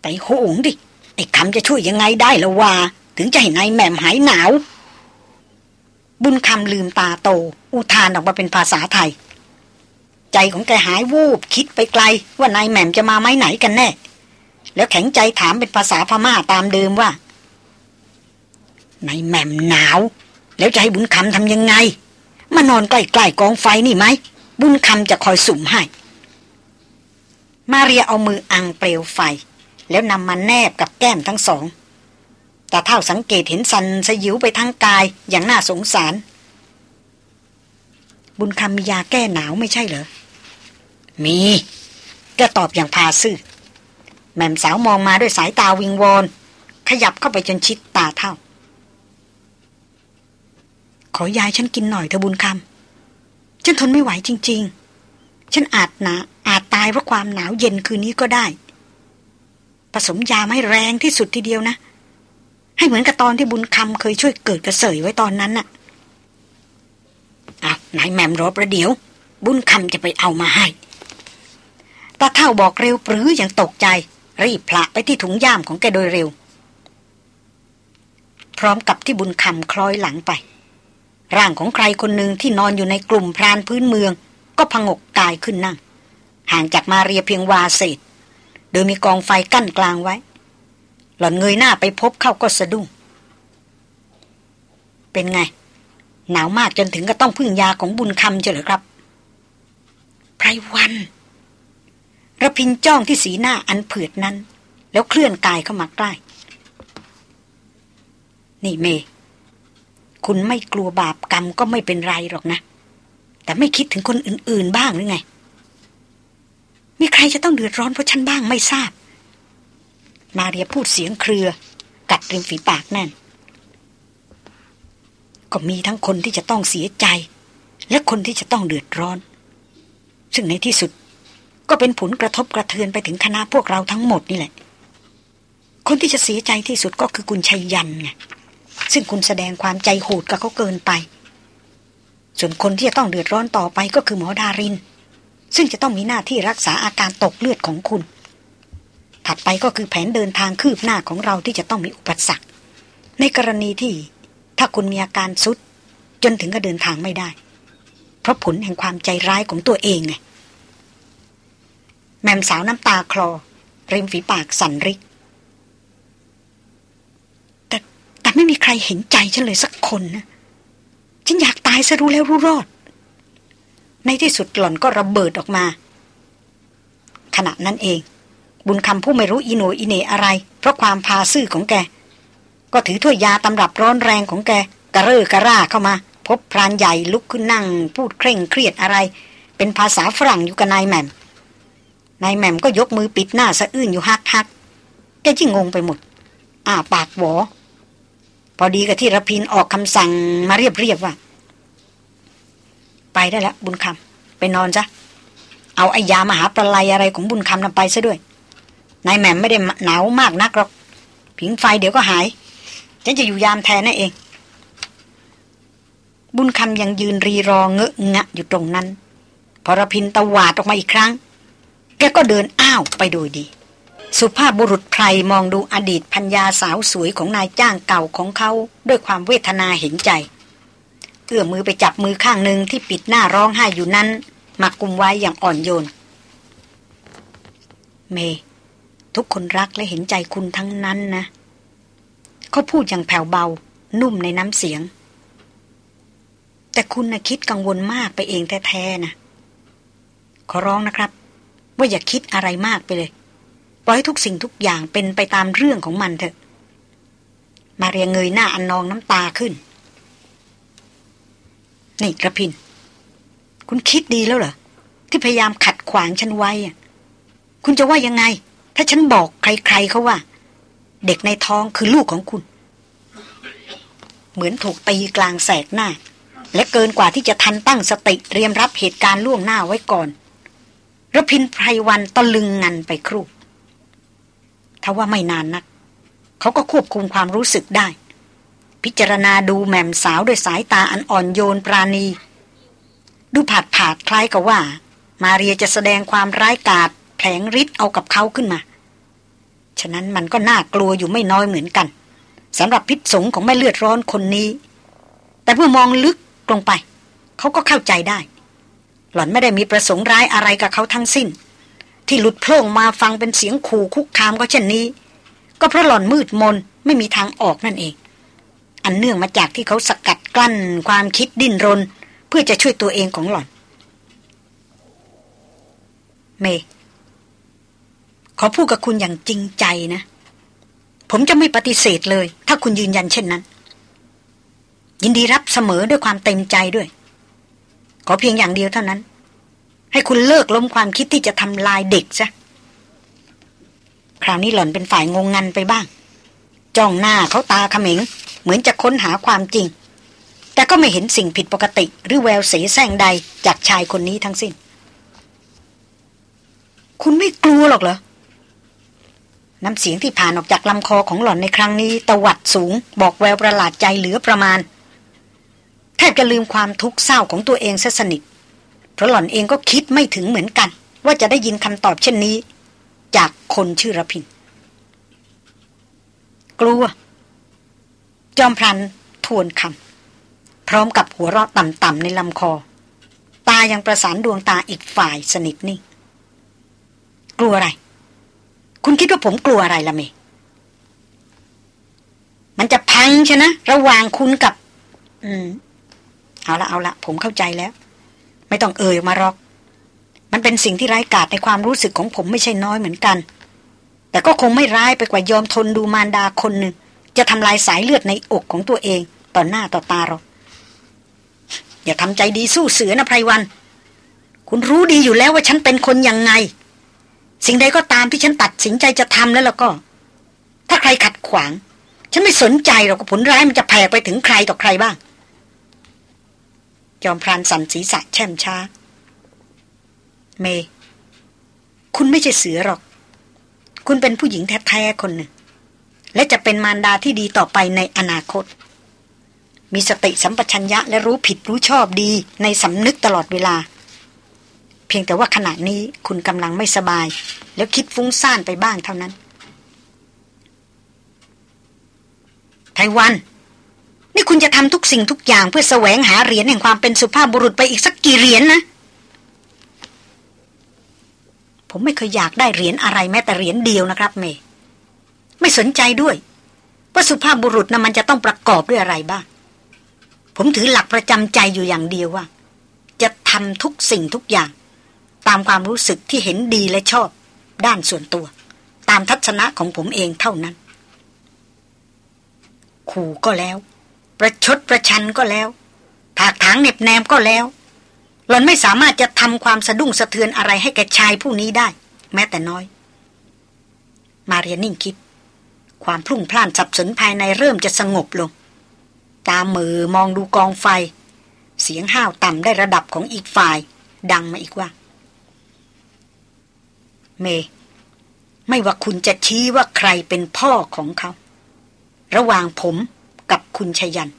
แต่โหงดิ ไอ้คำจะช่วยยังไงได้ละว่าถึงจะให้นายแม่มหายหนาว บุญคำลืมตาโต อุทานออกมาเป็นภาษาไทย ใจของแกหายวูบคิดไปไกล ว่านายแม่มจะมาไม้ไหนกันแน่ แล้วแข็งใจถามเป็นภาษาพม่าตามเดิมว่านายแม่มหนาว แล้วจะให้บุญคำทำยังไง มานอนใกล้ๆกองไฟนี่ไหม บุญคำจะคอยสุ่มให้ มาเรียเอามืออังเปลวไฟ แล้วนำมาแนบกับแก้มทั้งสองแต่เท่าสังเกตเห็นสันสยิวไปทั้งกายอย่างน่าสงสาร บุญคำมียาแก้หนาวไม่ใช่เหรอ มี ก็ตอบอย่างพาซื่อ แม่มสาวมองมาด้วยสายตาวิงวอน ขยับเข้าไปจนชิดตาเท่า ขอยายฉันกินหน่อยเถอบุญคำฉันทนไม่ไหวจริง ๆ ฉันอาจหนาอาจตายเพราะความหนาวเย็นคืนนี้ก็ได้ ผสมยาไม่แรงที่สุดทีเดียวนะ ให้เหมือนกับตอนที่บุญคำเคยช่วยเกิดกระเสยไว้ตอนนั้นน่ะอ้าวนายแมมรอประเดี๋ยว บุญคำจะไปเอามาให้ตาเท่าบอกเร็วปรืออย่างตกใจ รีบพละไปที่ถุงย่ามของแกโดยเร็ว พร้อมกับที่บุญคำคล้อยหลังไป ร่างของใครคนหนึ่งที่นอนอยู่ในกลุ่มพรานพื้นเมือง ก็พงกกายขึ้นนั่ง ห่างจากมาเรียเพียงวาเศษ โดยมีกองไฟกั้นกลางไว้ หล่อนเงยหน้าไปพบเข้าก็สะดุ้ง เป็นไง หนาวมากจนถึงก็ต้องพึ่งยาของบุญคำเจอหรือครับไพรวันระพินจ้องที่สีหน้าอันเผือดนั้น แล้วเคลื่อนกายเข้ามาใกล้ นี่เม คุณไม่กลัวบาปกรรมก็ไม่เป็นไรหรอกนะ แต่ไม่คิดถึงคนอื่น ๆ บ้างหรือไง มีใครจะต้องเดือดร้อนเพราะฉันบ้างไม่ทราบ มาเรียพูดเสียงเครือ กัดริมฝีปากแน่น ก็มีทั้งคนที่จะต้องเสียใจ และคนที่จะต้องเดือดร้อน ซึ่งในที่สุดก็เป็นผลกระทบกระเทือนไปถึงคณะพวกเราทั้งหมดนี่แหละ คนที่จะเสียใจที่สุดก็คือคุณชัยยันไงซึ่งคุณแสดงความใจโหดกับเขาเกินไป ส่วนคนที่จะต้องเดือดร้อนต่อไปก็คือหมอดาริน ซึ่งจะต้องมีหน้าที่รักษาอาการตกเลือดของคุณ ถัดไปก็คือแผนเดินทางคืบหน้าของเราที่จะต้องมีอุปสรรค ในกรณีที่ถ้าคุณมีอาการสุด จนถึงกับเดินทางไม่ได้ เพราะผลแห่งความใจร้ายของตัวเองไงแม่มสาวน้ำตาคลอ ริมฝีปากสั่นริก แต่แต่ไม่มีใครเห็นใจฉันเลยสักคนนะฉันอยากตายซะรู้แล้วรู้รอด ในที่สุดหล่อนก็ระเบิดออกมา ขณะนั้นเอง บุญคำผู้ไม่รู้อิโนอิเนอะไร เพราะความพาซื่อของแก ก็ถือถ้วยยาตำรับร้อนแรงของแก กระเร่อกระร่าเข้ามา พบพรานใหญ่ลุกขึ้นนั่ง พูดเคร่งเครียดอะไร เป็นภาษาฝรั่งอยู่กับนายแหม่มนายแหม่มก็ยกมือปิดหน้าสะอื้นอยู่ฮักฮักแกยิ่งงงไปหมดอ้าปากหวอพอดีกับที่ระพินออกคำสั่งมาเรียบเรียบว่า ไปได้แล้วบุญคำไปนอนจ้ะเอาไอ้ยามหาประไลอะไรของบุญคำนำไปซะด้วยนายแหม่มไม่ได้หนาวมากนักหรอกผิงไฟเดี๋ยวก็หายฉันจะอยู่ยามแทนนั่นเอง บุญคำยังยืนรีรอเงอะงะอยู่ตรงนั้นพอรพินตวาดออกมาอีกครั้ง แกก็เดินอ้าวไปโดยดี สุภาพบุรุษไพรมองดูอดีตพัญญาสาวสวยของนายจ้างเก่าของเขาด้วยความเวทนาเห็นใจ เอื้อมมือไปจับมือข้างหนึ่งที่ปิดหน้าร้องไห้อยู่นั้นมากุมไว้อย่างอ่อนโยน เม ทุกคนรักและเห็นใจคุณทั้งนั้นนะ เขาพูดอย่างแผ่วเบา นุ่มในน้ำเสียง แต่คุณนะคิดกังวลมากไปเองแท้ๆนะ ขอร้องนะครับ ว่าอย่าคิดอะไรมากไปเลย ปล่อยทุกสิ่งทุกอย่างเป็นไปตามเรื่องของมันเถอะ มาเรียงเงยหน้าอันนองน้ำตาขึ้น นี่กระพิน คุณคิดดีแล้วเหรอ ที่พยายามขัดขวางฉันไว้คุณจะว่ายังไง ถ้าฉันบอกใครๆเขาว่า เด็กในท้องคือลูกของคุณ เหมือนถูกตีกลางแสกหน้า และเกินกว่าที่จะทันตั้งสติเตรียมรับเหตุการณ์ล่วงหน้าไว้ก่อนรพินไพรวันตะลึงงันไปครู่ถ้าว่าไม่นานนัก เขาก็ควบคุมความรู้สึกได้ พิจารณาดูแม่มสาวด้วยสายตาอันอ่อนโยนปราณี ดูผาดผาดคล้ายกับว่า มาเรียจะแสดงความร้ายกาจแผลงฤทธิ์เอากับเขาขึ้นมา ฉะนั้นมันก็น่ากลัวอยู่ไม่น้อยเหมือนกันสำหรับพิษสงของแม่เลือดร้อนคนนี้ แต่เมื่อมองลึกลงไป เขาก็เข้าใจได้ หล่อนไม่ได้มีประสงค์ร้ายอะไรกับเขาทั้งสิ้น ที่หลุดโผล่มาฟังเป็นเสียงขู่คุกคามก็เช่นนี้ ก็เพราะหล่อนมืดมนไม่มีทางออกนั่นเอง อันเนื่องมาจากที่เขาสกัดกลั้นความคิดดิ้นรน เพื่อจะช่วยตัวเองของหล่อน เมย์ขอพูดกับคุณอย่างจริงใจนะ ผมจะไม่ปฏิเสธเลย ถ้าคุณยืนยันเช่นนั้น ยินดีรับเสมอด้วยความเต็มใจด้วย ขอเพียงอย่างเดียวเท่านั้น ให้คุณเลิกล้มความคิดที่จะทำลายเด็กซะคราวนี้หล่อนเป็นฝ่ายงงงันไปบ้าง จ้องหน้าเขาตาเขม็ง เหมือนจะค้นหาความจริง แต่ก็ไม่เห็นสิ่งผิดปกติ หรือแววเสแสร้งใดจากชายคนนี้ทั้งสิ้น คุณไม่กลัวหรอกเหรอ น้ำเสียงที่ผ่านออกจากลำคอของหล่อนในครั้งนี้ตวัดสูง บอกแววประหลาดใจเหลือประมาณ แทบจะลืมความทุกข์เศร้าของตัวเองซะสนิท เพราะหล่อนเองก็คิดไม่ถึงเหมือนกัน ว่าจะได้ยินคำตอบเช่นนี้ จากคนชื่อระพิน กลัว จอมพลันทวนคำพร้อมกับหัวเราะต่ำๆในลำคอ ตายังประสานดวงตาอีกฝ่ายสนิทนี่ กลัวอะไร คุณคิดว่าผมกลัวอะไรล่ะเม มันจะพังใช่นะ ระหว่างคุณกับ อืม เอาละเอาละผมเข้าใจแล้ว ไม่ต้องเอ่ยมารอก มันเป็นสิ่งที่ไร้กาจในความรู้สึกของผมไม่ใช่น้อยเหมือนกัน แต่ก็คงไม่ร้ายไปกว่ายอมทนดูมารดาคนหนึ่ง จะทำลายสายเลือดในอกของตัวเอง ต่อหน้าต่อตาเรา อย่าทำใจดีสู้เสือนะไพรวัน คุณรู้ดีอยู่แล้วว่าฉันเป็นคนยังไง สิ่งใดก็ตามที่ฉันตัดสินใจจะทำแล้วแล้วก็ ถ้าใครขัดขวาง ฉันไม่สนใจหรอกผลร้ายมันจะแผ่ไปถึงใครต่อใครบ้าง จอมพรานสันศีษะแช่มช้า เม คุณไม่ใช่เสือหรอก คุณเป็นผู้หญิงแท้ๆคนหนึ่ง และจะเป็นมารดาที่ดีต่อไปในอนาคต มีสติสัมปชัญญะและรู้ผิดรู้ชอบดีในสำนึกตลอดเวลา เพียงแต่ว่าขณะนี้คุณกำลังไม่สบาย แล้วคิดฟุ้งซ่านไปบ้างเท่านั้น ไทวัน นี่คุณจะทำทุกสิ่งทุกอย่างเพื่อแสวงหาเหรียญแห่งความเป็นสุภาพบุรุษไปอีกสักกี่เหรียญนนะ ผมไม่เคยอยากได้เหรียญอะไรแม้แต่เหรียญเดียวนะครับเมย์ไม่สนใจด้วย ว่าสุภาพบุรุษนะ่ะมันจะต้องประกอบด้วยอะไรบ้าง ผมถือหลักประจำใจอยู่อย่างเดียวว่า จะทำทุกสิ่งทุกอย่าง ตามความรู้สึกที่เห็นดีและชอบ ด้านส่วนตัว ตามทัศนะของผมเองเท่านั้น ขู่ก็แล้ว ประชดประชันก็แล้วถากถางเน็บแนมก็แล้ว หล่อนไม่สามารถจะทำความสะดุ้งสะเทือนอะไรให้แกชายผู้นี้ได้ แม้แต่น้อย มาเรียนิ่งคิด ความพลุ่งพล่านสับสนภายในเริ่มจะสงบลง ตามมือมองดูกองไฟ เสียงห้าวต่ำได้ระดับของอีกฝ่าย ดังมาอีกว่า เม ไม่ว่าคุณจะชี้ว่าใครเป็นพ่อของเขา ระหว่างผมกับคุณชยัน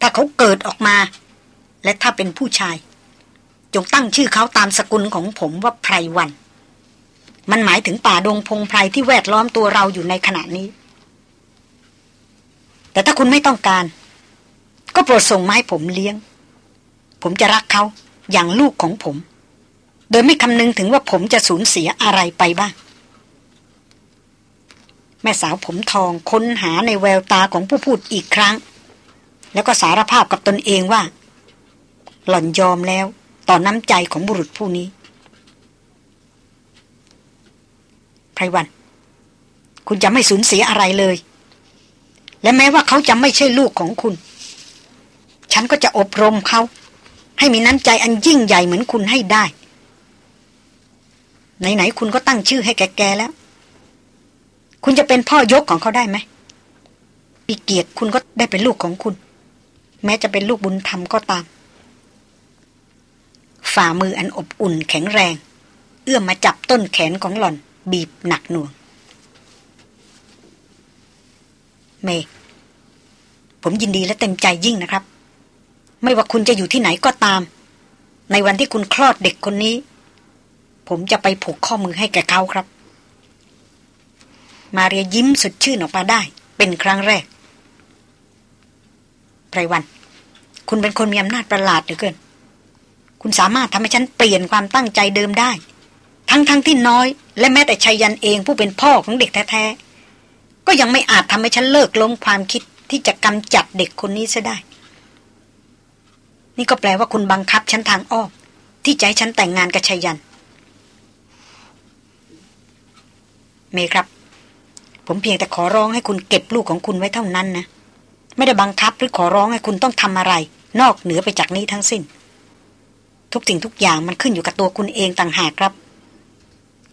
ถ้าเขาเกิดออกมา และถ้าเป็นผู้ชาย จงตั้งชื่อเขาตามสกุลของผมว่าไพรวัน มันหมายถึงป่าดงพงไพรที่แวดล้อมตัวเราอยู่ในขณะนี้ แต่ถ้าคุณไม่ต้องการ ก็โปรดส่งไม้ผมเลี้ยง ผมจะรักเขาอย่างลูกของผม โดยไม่คำนึงถึงว่าผมจะสูญเสียอะไรไปบ้าง แม่สาวผมทองค้นหาในแววตาของผู้พูดอีกครั้ง แล้วก็สารภาพกับตนเองว่า หล่อนยอมแล้ว ต่อน้ำใจของบุรุษผู้นี้ไพรวัน คุณจะไม่สูญเสียอะไรเลย และแม้ว่าเขาจะไม่ใช่ลูกของคุณ ฉันก็จะอบรมเขา ให้มีน้ำใจอันยิ่งใหญ่เหมือนคุณให้ได้ ไหนๆคุณก็ตั้งชื่อให้แกๆแล้ว คุณจะเป็นพ่อยกของเขาได้ไหมปีเกียรติคุณก็ได้เป็นลูกของคุณ แม้จะเป็นลูกบุญธรรมก็ตาม ฝ่ามืออันอบอุ่นแข็งแรง เอื้อมมาจับต้นแขนของหล่อน บีบหนักหน่วง เม ผมยินดีและเต็มใจยิ่งนะครับ ไม่ว่าคุณจะอยู่ที่ไหนก็ตาม ในวันที่คุณคลอดเด็กคนนี้ ผมจะไปผูกข้อมือให้แกเขาครับ มาเรียยิ้มสุดชื่นออกมาได้ เป็นครั้งแรกไพรวัน คุณเป็นคนมีอำนาจประหลาดเหลือเกิน คุณสามารถทำให้ฉันเปลี่ยนความตั้งใจเดิมได้ ทั้งๆทที่น้อย และแม้แต่ชัยยันเองผู้เป็นพ่อของเด็กแท้ๆ ก็ยังไม่อาจทำให้ฉันเลิกล้มความคิดที่จะกำจัดเด็กคนนี้ซะได้ นี่ก็แปลว่าคุณบังคับฉันทางอ้อมที่จะให้ฉันแต่งงานกับชัยยัน เมครับ ผมเพียงแต่ขอร้องให้คุณเก็บลูกของคุณไว้เท่านั้นนะ ไม่ได้บังคับหรือขอร้องให้คุณต้องทำอะไร นอกเหนือไปจากนี้ทั้งสิ้น ทุกสิ่งทุกอย่างมันขึ้นอยู่กับตัวคุณเองต่างหากครับ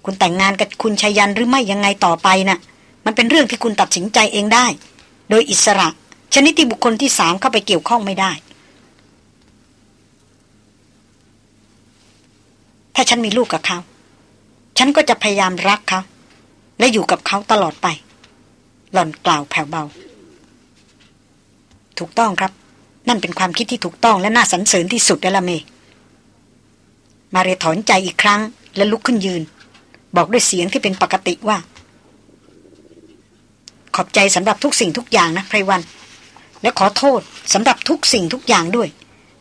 คุณแต่งงานกับคุณชายันหรือไม่ยังไงต่อไปนะ่ะ มันเป็นเรื่องที่คุณตัดสินใจเองได้ โดยอิสระ ชนิดที่บุคคลที่สามเข้าไปเกี่ยวข้องไม่ได้ ถ้าฉันมีลูกกับเขา ฉันก็จะพยายามรักเขาและอยู่กับเขาตลอดไป หล่อนกล่าวแผ่วเบา ถูกต้องครับ นั่นเป็นความคิดที่ถูกต้องและน่าสรรเสริญที่สุดแล้วละเมย์ มาเรถอนใจอีกครั้ง และลุกขึ้นยืน บอกด้วยเสียงที่เป็นปกติว่า ขอบใจสำหรับทุกสิ่งทุกอย่างนะไพรวัน และขอโทษสำหรับทุกสิ่งทุกอย่างด้วย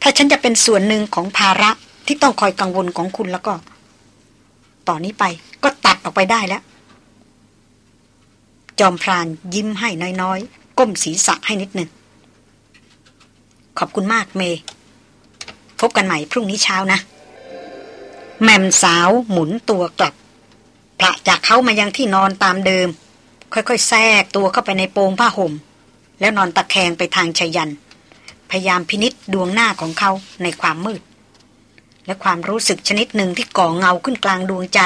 ถ้าฉันจะเป็นส่วนหนึ่งของภาระที่ต้องคอยกังวลของคุณแล้วก็ ต่อนนี้ไปก็ตัดออกไปได้แล้ว จอมพรานยิ้มให้น้อยๆ ก้มศีรษะให้นิดหนึ่งขอบคุณมากเม พบกันใหม่พรุ่งนี้เช้านะ แม่มสาวหมุนตัวกลับพระจากเขามายังที่นอนตามเดิม ค่อยๆ แทรกตัวเข้าไปในโปงผ้าห่ม แล้วนอนตะแคงไปทางชยัน พยายามพินิษดวงหน้าของเขาในความมืด และความรู้สึกชนิดหนึ่งที่ก่อเงาขึ้นกลางดวงใจ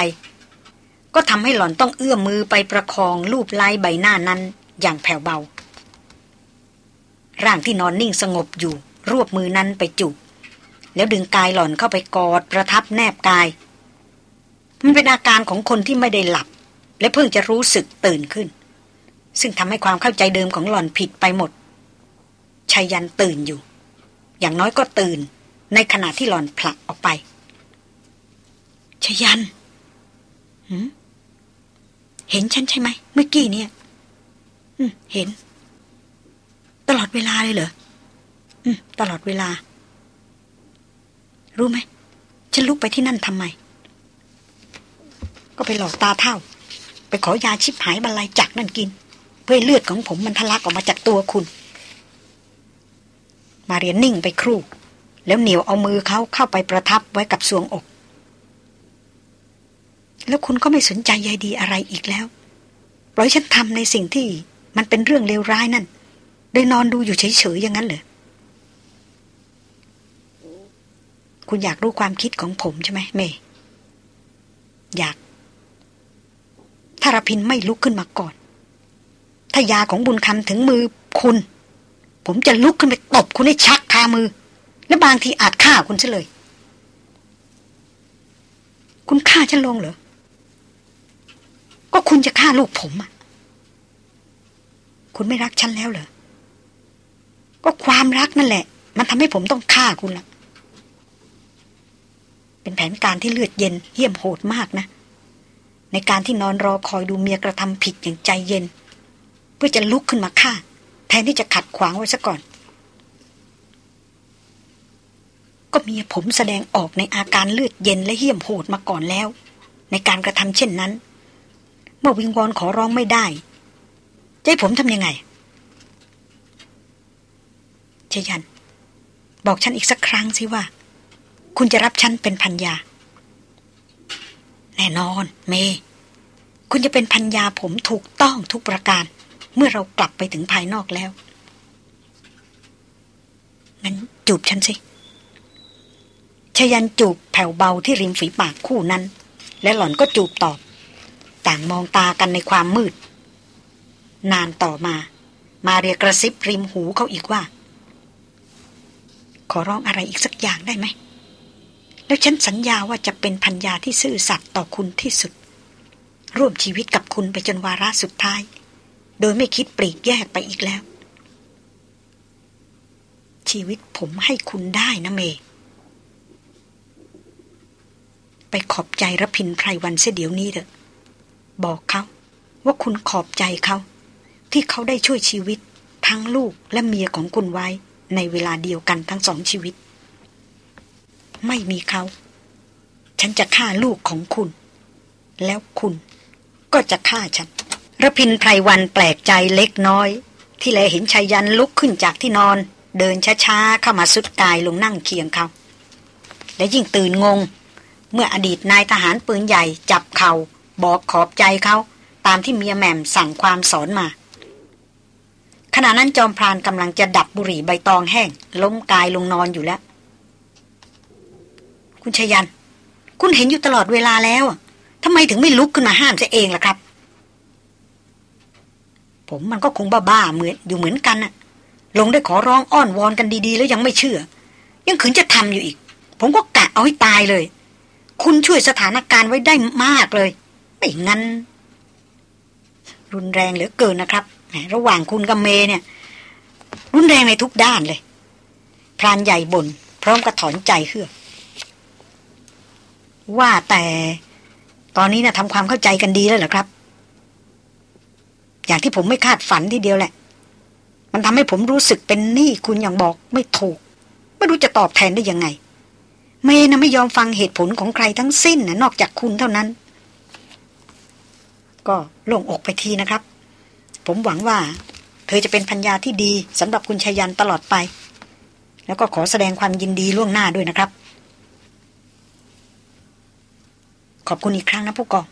ก็ทำให้หล่อนต้องเอื้อมมือไปประคองรูปไล้ใบหน้านั้นอย่างแผ่วเบา ร่างที่นอนนิ่งสงบอยู่ รวบมือนั้นไปจูบ แล้วดึงกายหล่อนเข้าไปกอดประทับแนบกาย มันเป็นอาการของคนที่ไม่ได้หลับ และเพิ่งจะรู้สึกตื่นขึ้น ซึ่งทำให้ความเข้าใจเดิมของหล่อนผิดไปหมดชายันตื่นอยู่ อย่างน้อยก็ตื่น ในขณะที่หล่อนผลักออกไปชายันเห็นฉันใช่ไหมเมื่อกี้เนี่ยเห็น ตลอดเวลาเลยเหรอตลอดเวลา รู้ไหม ฉันลุกไปที่นั่นทำไม ก็ไปหลอกตาเท่า ไปขอยาชิบหายบรรลัยจักนั่นกิน เพื่อเลือดของผมมันทะลักออกมาจากตัวคุณ มาเรียนนิ่งไปครู่ แล้วเหนียวเอามือเขาเข้าไปประทับไว้กับสวงอก แล้วคุณก็ไม่สนใจใยดีอะไรอีกแล้วปล่อยฉันทำในสิ่งที่มันเป็นเรื่องเลวร้ายนั่นโดยนอนดูอยู่เฉยๆอย่างนั้นเหรอ คุณอยากรู้ความคิดของผมใช่ไหมเมย์อยาก ถ้ารพินไม่ลุกขึ้นมาก่อน ถ้ายาของบุญคำถึงมือคุณ ผมจะลุกขึ้นไปตบคุณให้ชักคามือ และบางทีอาจฆ่าคุณซะเลย คุณฆ่าฉันลงเหรอ ก็คุณจะฆ่าลูกผมอะ คุณไม่รักฉันแล้วเหรอ ก็ความรักนั่นแหละ มันทำให้ผมต้องฆ่าคุณละ เป็นแผนการที่เลือดเย็นเยี่ยมโหดมากนะ ในการที่นอนรอคอยดูเมียกระทำผิดอย่างใจเย็น เพื่อจะลุกขึ้นมาฆ่า แทนที่จะขัดขวางไว้ซะก่อน ก็เมียผมแสดงออกในอาการเลือดเย็นและเหี้ยมโหดมาก่อนแล้ว ในการกระทำเช่นนั้น เมื่อวิงวอนขอร้องไม่ได้จะให้ผมทำยังไงชยัน บอกฉันอีกสักครั้งสิว่า คุณจะรับฉันเป็นพันยา แน่นอน เม คุณจะเป็นพันยาผมถูกต้องทุกประการ เมื่อเรากลับไปถึงภายนอกแล้ว งั้นจูบฉันสิชยันจูบแผ่วเบาที่ริมฝีปากคู่นั้น และหล่อนก็จูบตอบ ต่างมองตากันในความมืด นานต่อมา มาเรียกระซิบริมหูเขาอีกว่า ขอร้องอะไรอีกสักอย่างได้ไหม แล้วฉันสัญญาว่าจะเป็นพัญญาที่ซื่อสัตย์ต่อคุณที่สุด ร่วมชีวิตกับคุณไปจนวาระสุดท้าย โดยไม่คิดปลีกแยกไปอีกแล้ว ชีวิตผมให้คุณได้นะเมย์ไปขอบใจรพินไพรวันเสียเดี๋ยวนี้เถอะ บอกเขาว่าคุณขอบใจเขา ที่เขาได้ช่วยชีวิตทั้งลูกและเมียของคุณไว้ในเวลาเดียวกันทั้งสองชีวิต ไม่มีเขา ฉันจะฆ่าลูกของคุณ แล้วคุณก็จะฆ่าฉันระพินไพรวันแปลกใจเล็กน้อย ที่แลเห็นชายยันลุกขึ้นจากที่นอน เดินช้าๆเข้ามาสุดกายลงนั่งเคียงเขา และยิ่งตื่นงง เมื่ออดีตนายทหารปืนใหญ่จับเขา่าบอกขอบใจเขา ตามที่เมียแหม่มสั่งความสอนมา ขณะนั้นจอมพรานกำลังจะดับบุหรี่ใบตองแห้ง ล้มกายลงนอนอยู่แล้ว คุณชยัน คุณเห็นอยู่ตลอดเวลาแล้วทำไมถึงไม่ลุกขึ้นมาห้ามจะเองล่ะครับ ผมมันก็คงบ้าๆเหมือนอยู่เหมือนกันน่ะ ลงได้ขอร้องอ้อนวอนกันดี ๆ แล้วยังไม่เชื่อ ยังขืนจะทำอยู่อีก ผมก็กะเอาให้ตายเลย คุณช่วยสถานการณ์ไว้ได้มากเลย ไม่งั้น รุนแรงเหลือเกินนะครับ ระหว่างคุณกับเมเนี่ย รุนแรงในทุกด้านเลยพรานใหญ่บน่นพร้อมกับถอนใจเฮือก ว่าแต่ตอนนี้นะ่ะทำความเข้าใจกันดีแล้วเหรอครับ อย่างที่ผมไม่คาดฝันทีเดียวแหละ มันทำให้ผมรู้สึกเป็นหนี้คุณอย่างบอกไม่ถูก ไม่รู้จะตอบแทนได้ยังไง เมนะไม่ยอมฟังเหตุผลของใครทั้งสิ้นนะนอกจากคุณเท่านั้น ก็โล่งอกไปทีนะครับ ผมหวังว่า เธอจะเป็นพัญญาที่ดีสำหรับคุณชายันตลอดไป แล้วก็ขอแสดงความยินดีล่วงหน้าด้วยนะครับ ขอบคุณอีกครั้งนะผู้กอง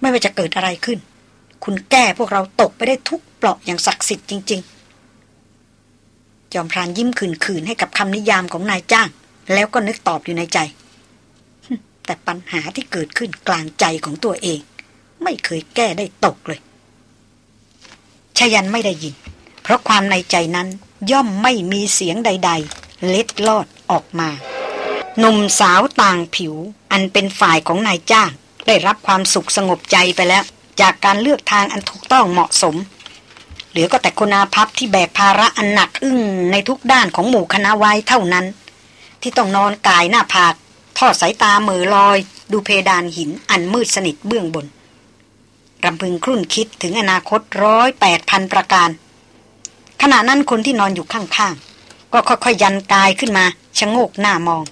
ไม่ว่าจะเกิดอะไรขึ้น คุณแก้พวกเราตกไปได้ทุกเปลาะอย่างศักดิ์สิทธิ์จริง ๆ จอมพรานยิ้มขืนๆให้กับคำนิยามของนายจ้าง แล้วก็นึกตอบอยู่ในใจ แต่ปัญหาที่เกิดขึ้นกลางใจของตัวเอง ไม่เคยแก้ได้ตกเลยชยันไม่ได้ยิน เพราะความในใจนั้นย่อมไม่มีเสียงใด ๆ เล็ดลอดออกมา หนุ่มสาวต่างผิว อันเป็นฝ่ายของนายจ้าง ได้รับความสุขสงบใจไปแล้ว จากการเลือกทางอันถูกต้องเหมาะสม เหลือก็แต่คนอาภัพที่แบกภาระอันหนักอึ้งในทุกด้านของหมู่คณะไว้เท่านั้น ที่ต้องนอนกายหน้าผาก ทอดสายตาเมือลอย ดูเพดานหินอันมืดสนิทเบื้องบนรำพึงครุ่นคิดถึงอนาคตร้อยแปดพันประการ ขณะนั้นคนที่นอนอยู่ข้างๆ ก็ค่อยๆยันกายขึ้นมาชะโงกหน้ามอง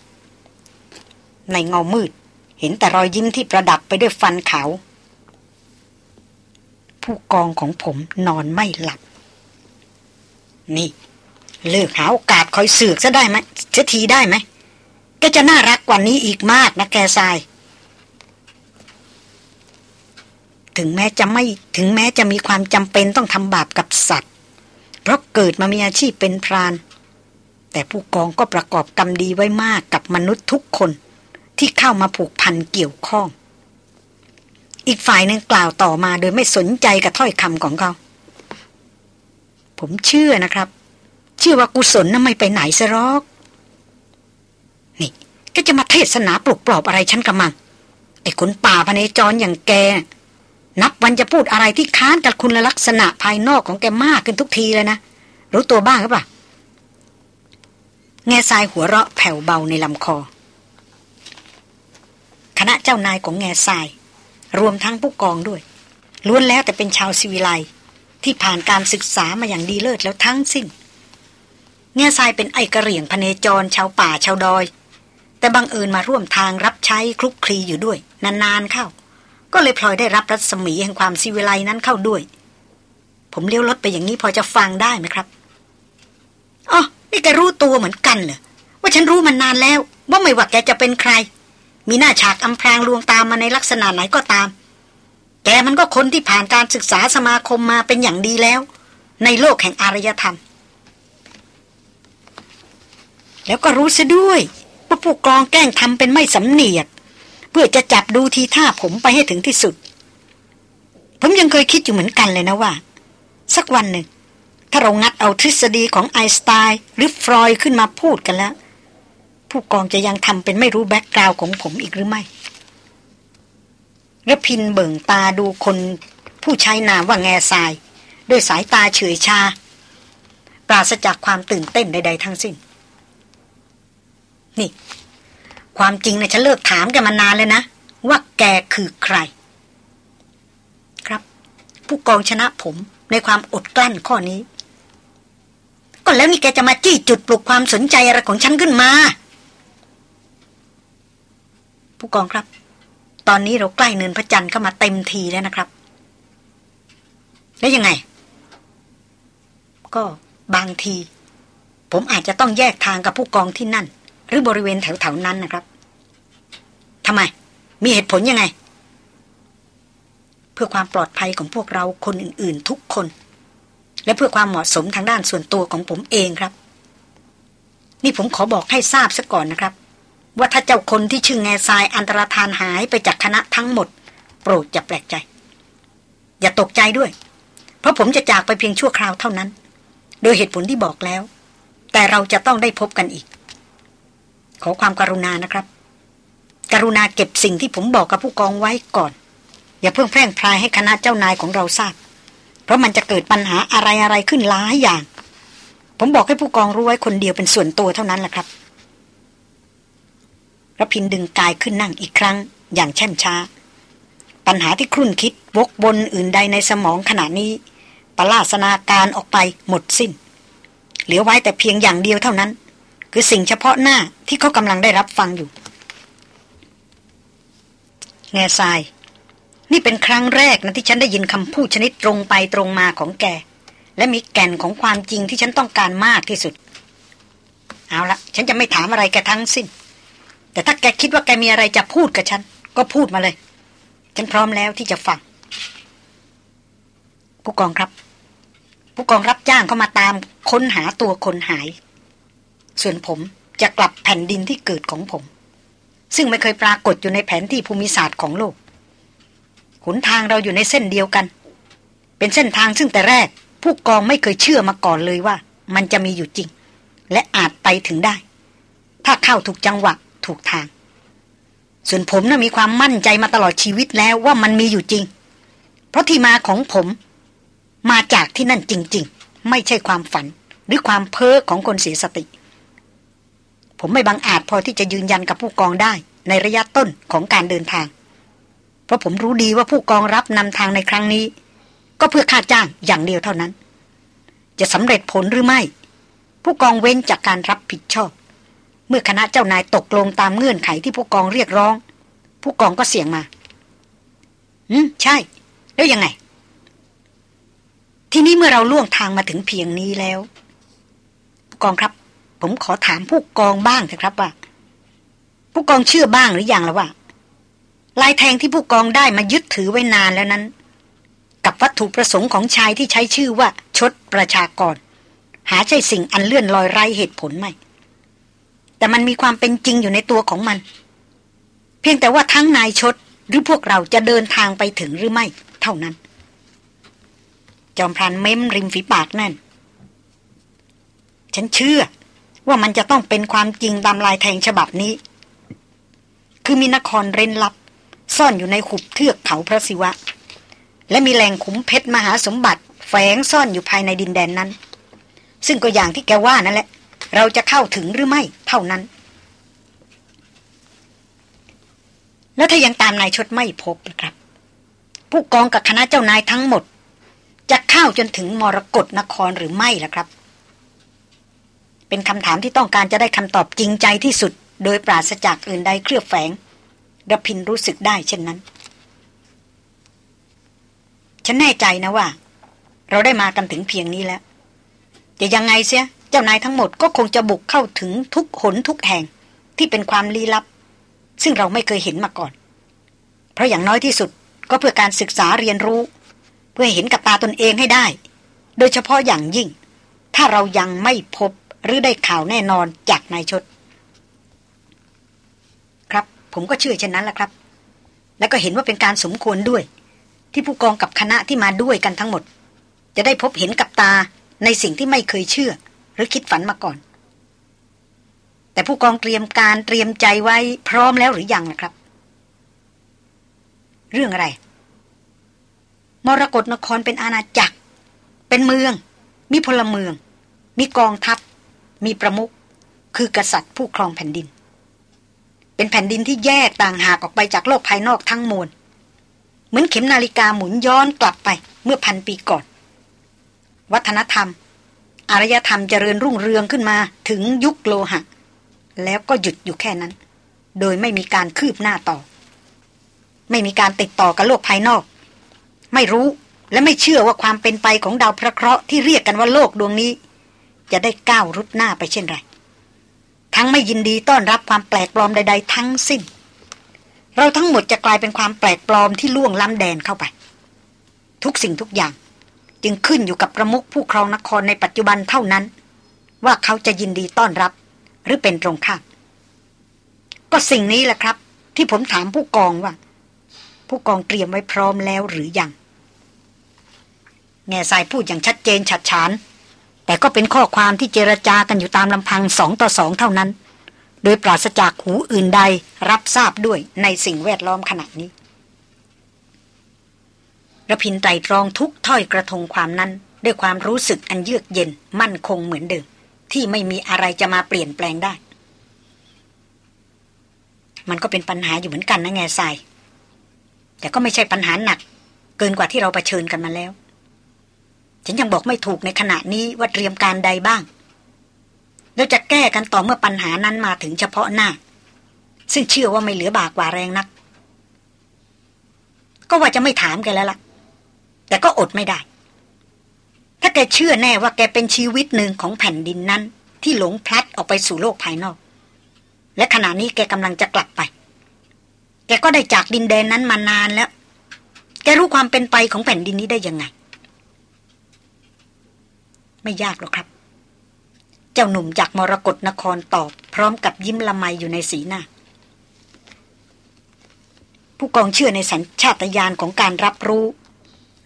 ในเงามืด เห็นแต่รอยยิ้มที่ประดับไปด้วยฟันขาว ผู้กองของผมนอนไม่หลับ นี่ เลิกหาโอกาสคอยเสือกซะได้ไหมเสียทีได้ไหมแกจะน่ารักกว่านี้อีกมากนะแกทราย ถึงแม้จะไม่ถึงแม้จะมีความจำเป็นต้องทำบาปกับสัตว์ เพราะเกิดมามีอาชีพเป็นพราน แต่ผู้กองก็ประกอบกรรมดีไว้มากกับมนุษย์ทุกคน ที่เข้ามาผูกพันเกี่ยวข้อง อีกฝ่ายหนึ่งกล่าวต่อมาโดยไม่สนใจกับถ้อยคำของเขา ผมเชื่อนะครับ เชื่อว่ากุศลนั้นไม่ไปไหนซะหรอก นี่ก็จะมาเทศนาปลุกปลอบอะไรฉันกำมัง ไอ้คนป่าพเนจรอย่างแก นับวันจะพูดอะไรที่ค้านกับคุณลักษณะภายนอกของแกมากขึ้นทุกทีเลยนะ รู้ตัวบ้างหรือเปล่าแง่ทรายหัวเราะแผ่วเบาในลำคอ คณะเจ้านายของแง่ทราย รวมทั้งผู้กองด้วย ล้วนแล้วแต่เป็นชาวสิวิไลที่ผ่านการศึกษามาอย่างดีเลิศแล้วทั้งสิ้น แง่ทรายเป็นไอกระเหรี่ยงพเนจรชาวป่าชาวดอย แต่บังเอิญมาร่วมทางรับใช้คลุกคลีอยู่ด้วย นานๆเข้า ก็เลยพลอยได้รับรัศมีแห่งความสิวิไลนั้นเข้าด้วย ผมเลี้ยวรถไปอย่างนี้พอจะฟังได้ไหมครับอ๋อนี่แกรู้ตัวเหมือนกันเหรอว่าฉันรู้มันนานแล้ว ว่าไม่ว่าแกจะเป็นใคร มีหน้าฉากอำพรางลวงตามมาในลักษณะไหนก็ตาม แกมันก็คนที่ผ่านการศึกษาสมาคมมาเป็นอย่างดีแล้ว ในโลกแห่งอารยธรรม แล้วก็รู้ซะด้วยว่าผู้กองแกล้งทำเป็นไม่สำเนียก เพื่อจะจับดูทีท่าผมไปให้ถึงที่สุด ผมยังเคยคิดอยู่เหมือนกันเลยนะว่า สักวันหนึ่ง ถ้าเรางัดเอาทฤษฎีของไอน์สไตน์หรือฟรอยขึ้นมาพูดกันแล้ว ผู้กองจะยังทำเป็นไม่รู้แบ็กกราวของผมอีกหรือไม่ระพินเบิ่งตาดูคนผู้ใช้นามว่าแง่ทราย ด้วยสายตาเฉยชา ปราศจากความตื่นเต้นใด ๆ ทั้งสิ้น นี่ ความจริงนะฉันเลิกถามแกมานานเลยนะ ว่าแกคือใคร ครับ ผู้กองชนะผมในความอดกลั้นข้อนี้ ก็แล้วนี่แกจะมาจี้จุดปลุกความสนใจอะไรของฉันขึ้นมา ผู้กองครับ ตอนนี้เราใกล้เนินพระจันทร์เข้ามาเต็มทีแล้วนะครับ แล้วยังไง ก็บางที ผมอาจจะต้องแยกทางกับผู้กองที่นั่น หรือบริเวณแถวๆนั้นนะครับทำไม มีเหตุผลยังไง เพื่อความปลอดภัยของพวกเราคนอื่น ๆ ทุกคน และเพื่อความเหมาะสมทางด้านส่วนตัวของผมเองครับ นี่ผมขอบอกให้ทราบซะก่อนนะครับ ว่าถ้าเจ้าคนที่ชื่อแง่ทรายอันตรธานหายไปจากคณะทั้งหมด โปรดจะแปลกใจ อย่าตกใจด้วย เพราะผมจะจากไปเพียงชั่วคราวเท่านั้น โดยเหตุผลที่บอกแล้ว แต่เราจะต้องได้พบกันอีก ขอความกรุณานะครับ กรุณาเก็บสิ่งที่ผมบอกกับผู้กองไว้ก่อน อย่าเพิ่งแพร่งพรายให้คณะเจ้านายของเราทราบ เพราะมันจะเกิดปัญหาอะไรอะไรขึ้นหลายอย่าง ผมบอกให้ผู้กองรู้ไว้คนเดียวเป็นส่วนตัวเท่านั้นแหละครับ รพินดึงกายขึ้นนั่งอีกครั้ง อย่างแช่มช้า ปัญหาที่ครุ่นคิดวกบนอื่นใดในสมองขณะนี้ปลาสนาการออกไปหมดสิ้น เหลือไว้แต่เพียงอย่างเดียวเท่านั้น คือสิ่งเฉพาะหน้าที่เขากำลังได้รับฟังอยู่ แง่ทราย นี่เป็นครั้งแรกนะที่ฉันได้ยินคำพูดชนิดตรงไปตรงมาของแก และมีแก่นของความจริงที่ฉันต้องการมากที่สุด เอาละฉันจะไม่ถามอะไรแกทั้งสิ้น แต่ถ้าแกคิดว่าแกมีอะไรจะพูดกับฉัน ก็พูดมาเลย ฉันพร้อมแล้วที่จะฟัง ผู้กองครับ ผู้กองรับจ้างเข้ามาตามค้นหาตัวคนหาย ส่วนผมจะกลับแผ่นดินที่เกิดของผม ซึ่งไม่เคยปรากฏอยู่ในแผนที่ภูมิศาสตร์ของโลกหนทางเราอยู่ในเส้นเดียวกัน เป็นเส้นทางซึ่งแต่แรก ผู้กองไม่เคยเชื่อมาก่อนเลยว่า มันจะมีอยู่จริง และอาจไปถึงได้ ถ้าเข้าถูกจังหวะ ถูกทาง ส่วนผมนะ่ะมีความมั่นใจมาตลอดชีวิตแล้วว่ามันมีอยู่จริง เพราะที่มาของผม มาจากที่นั่นจริง ๆ ไม่ใช่ความฝันหรือความเพ้อของคนเสียสติ ผมไม่บังอาจพอที่จะยืนยันกับผู้กองได้ในระยะต้นของการเดินทาง เพราะผมรู้ดีว่าผู้กองรับนำทางในครั้งนี้ ก็เพื่อค่าจ้างอย่างเดียวเท่านั้น จะสำเร็จผลหรือไม่ ผู้กองเว้นจากการรับผิดชอบ เมื่อคณะเจ้านายตกลงตามเงื่อนไขที่ผู้กองเรียกร้อง ผู้กองก็เสียงมาอืมใช่ แล้วยังไง ทีนี้เมื่อเราล่วงทางมาถึงเพียงนี้แล้ว ผู้กองครับ ผมขอถามผู้กองบ้างเถอะครับว่า ผู้กองเชื่อบ้างหรืออยังแล้วว่าลายแทงที่ผู้กองได้มายึดถือไว้นานแล้วนั้น กับวัตถุประสงค์ของชายที่ใช้ชื่อว่า ชดประชากร หาใช่สิ่งอันเลื่อนลอยไร้เหตุผลไหม แต่มันมีความเป็นจริงอยู่ในตัวของมัน เพียงแต่ว่าทั้งนายชดหรือพวกเราจะเดินทางไปถึงหรือไม่ เท่านั้น จอมพรานเม้มริมฝีปากนั่น ฉันเชื่อ ว่ามันจะต้องเป็นความจริงตามลายแทงฉบับนี้ คือมีนครเร้นลับ ซ่อนอยู่ในขุบเทือกเขาพระศิวะ และมีแหล่งขุมเพชรมหาสมบัติ แฝงซ่อนอยู่ภายในดินแดนนั้น ซึ่งก็อย่างที่แกว่านั่นแหละ เราจะเข้าถึงหรือไม่เท่านั้น แล้วถ้ายังตามนายชดไม่พบนะครับ ผู้กองกับคณะเจ้านายทั้งหมด จะเข้าจนถึงมรกรนครหรือไม่ล่ะครับ เป็นคำถามที่ต้องการจะได้คำตอบจริงใจที่สุด โดยปราศจากอื่นใดเคลือบแฝงรพินรู้สึกได้เช่นนั้น ฉันแน่ใจนะว่า เราได้มากันถึงเพียงนี้แล้วจะยังไงเสีย เจ้านายทั้งหมดก็คงจะบุกเข้าถึงทุกหนทุกแห่งที่เป็นความลี้ลับ ซึ่งเราไม่เคยเห็นมาก่อน เพราะอย่างน้อยที่สุดก็เพื่อการศึกษาเรียนรู้ เพื่อเห็นกับตาตนเองให้ได้ โดยเฉพาะอย่างยิ่ง ถ้าเรายังไม่พบหรือได้ข่าวแน่นอนจากนายชด ครับ ผมก็เชื่อเช่นนั้นแหละครับ แล้วก็เห็นว่าเป็นการสมควรด้วย ที่ผู้กองกับคณะที่มาด้วยกันทั้งหมด จะได้พบเห็นกับตาในสิ่งที่ไม่เคยเชื่อ หรือคิดฝันมาก่อน แต่ผู้กองเตรียมการเตรียมใจไว้พร้อมแล้วหรือยังนะครับ เรื่องอะไร มรกรนครเป็นอาณาจักร เป็นเมือง มีพลเมือง มีกองทัพ มีประมุขคือกษัตริย์ผู้ครองแผ่นดิน เป็นแผ่นดินที่แยกต่างหากออกไปจากโลกภายนอกทั้งมวลเหมือนเข็มนาฬิกาหมุนย้อนกลับไปเมื่อพันปีก่อน วัฒนธรรม อารยธรรมเจริญรุ่งเรืองขึ้นมาถึงยุคโลหะ แล้วก็หยุดอยู่แค่นั้น โดยไม่มีการคืบหน้าต่อ ไม่มีการติดต่อกับโลกภายนอก ไม่รู้และไม่เชื่อว่าความเป็นไปของดาวพระเคราะห์ที่เรียกกันว่าโลกดวงนี้ จะได้ก้าวรุดหน้าไปเช่นไร ทั้งไม่ยินดีต้อนรับความแปลกปลอมใด ๆ ทั้งสิ้น เราทั้งหมดจะกลายเป็นความแปลกปลอมที่ล่วงล้ำแดนเข้าไป ทุกสิ่งทุกอย่าง จึงขึ้นอยู่กับประมุขผู้ครองนครในปัจจุบันเท่านั้น ว่าเขาจะยินดีต้อนรับ หรือเป็นตรงข้ามก็สิ่งนี้แหละครับ ที่ผมถามผู้กองว่า ผู้กองเตรียมไว้พร้อมแล้วหรือยังแง่สายพูดอย่างชัดเจนฉัดฉาน แต่ก็เป็นข้อความที่เจรจากันอยู่ตามลำพังสองต่อสองเท่านั้น โดยปราศจากหูอื่นใดรับทราบด้วยในสิ่งแวดล้อมขณะนี้ ระพินไตรตรองทุกถ้อยกระทงความนั้น ด้วยความรู้สึกอันเยือกเย็นมั่นคงเหมือนเดิม ที่ไม่มีอะไรจะมาเปลี่ยนแปลงได้ มันก็เป็นปัญหาอยู่เหมือนกันนะแง่ทราย แต่ก็ไม่ใช่ปัญหาหนัก เกินกว่าที่เราเผชิญกันมาแล้ว ฉันยังบอกไม่ถูกในขณะนี้ว่าเตรียมการใดบ้างเราจะแก้กันต่อเมื่อปัญหานั้นมาถึงเฉพาะหน้า ซึ่งเชื่อว่าไม่เหลือบากกว่าแรงนัก ก็ว่าจะไม่ถามแกแล้วล่ะ แต่ก็อดไม่ได้ ถ้าแกเชื่อแน่ว่าแกเป็นชีวิตหนึ่งของแผ่นดินนั้น ที่หลงพลัดออกไปสู่โลกภายนอก และขณะนี้แกกำลังจะกลับไป แกก็ได้จากดินแดนนั้นมานานแล้ว แกรู้ความเป็นไปของแผ่นดินนี้ได้ยังไง ไม่ยากหรอกครับ เจ้าหนุ่มจากมรกรนครตอบ พร้อมกับยิ้มละไมอยู่ในสีหน้าผู้กองเชื่อในสัญชาตญาณของการรับรู้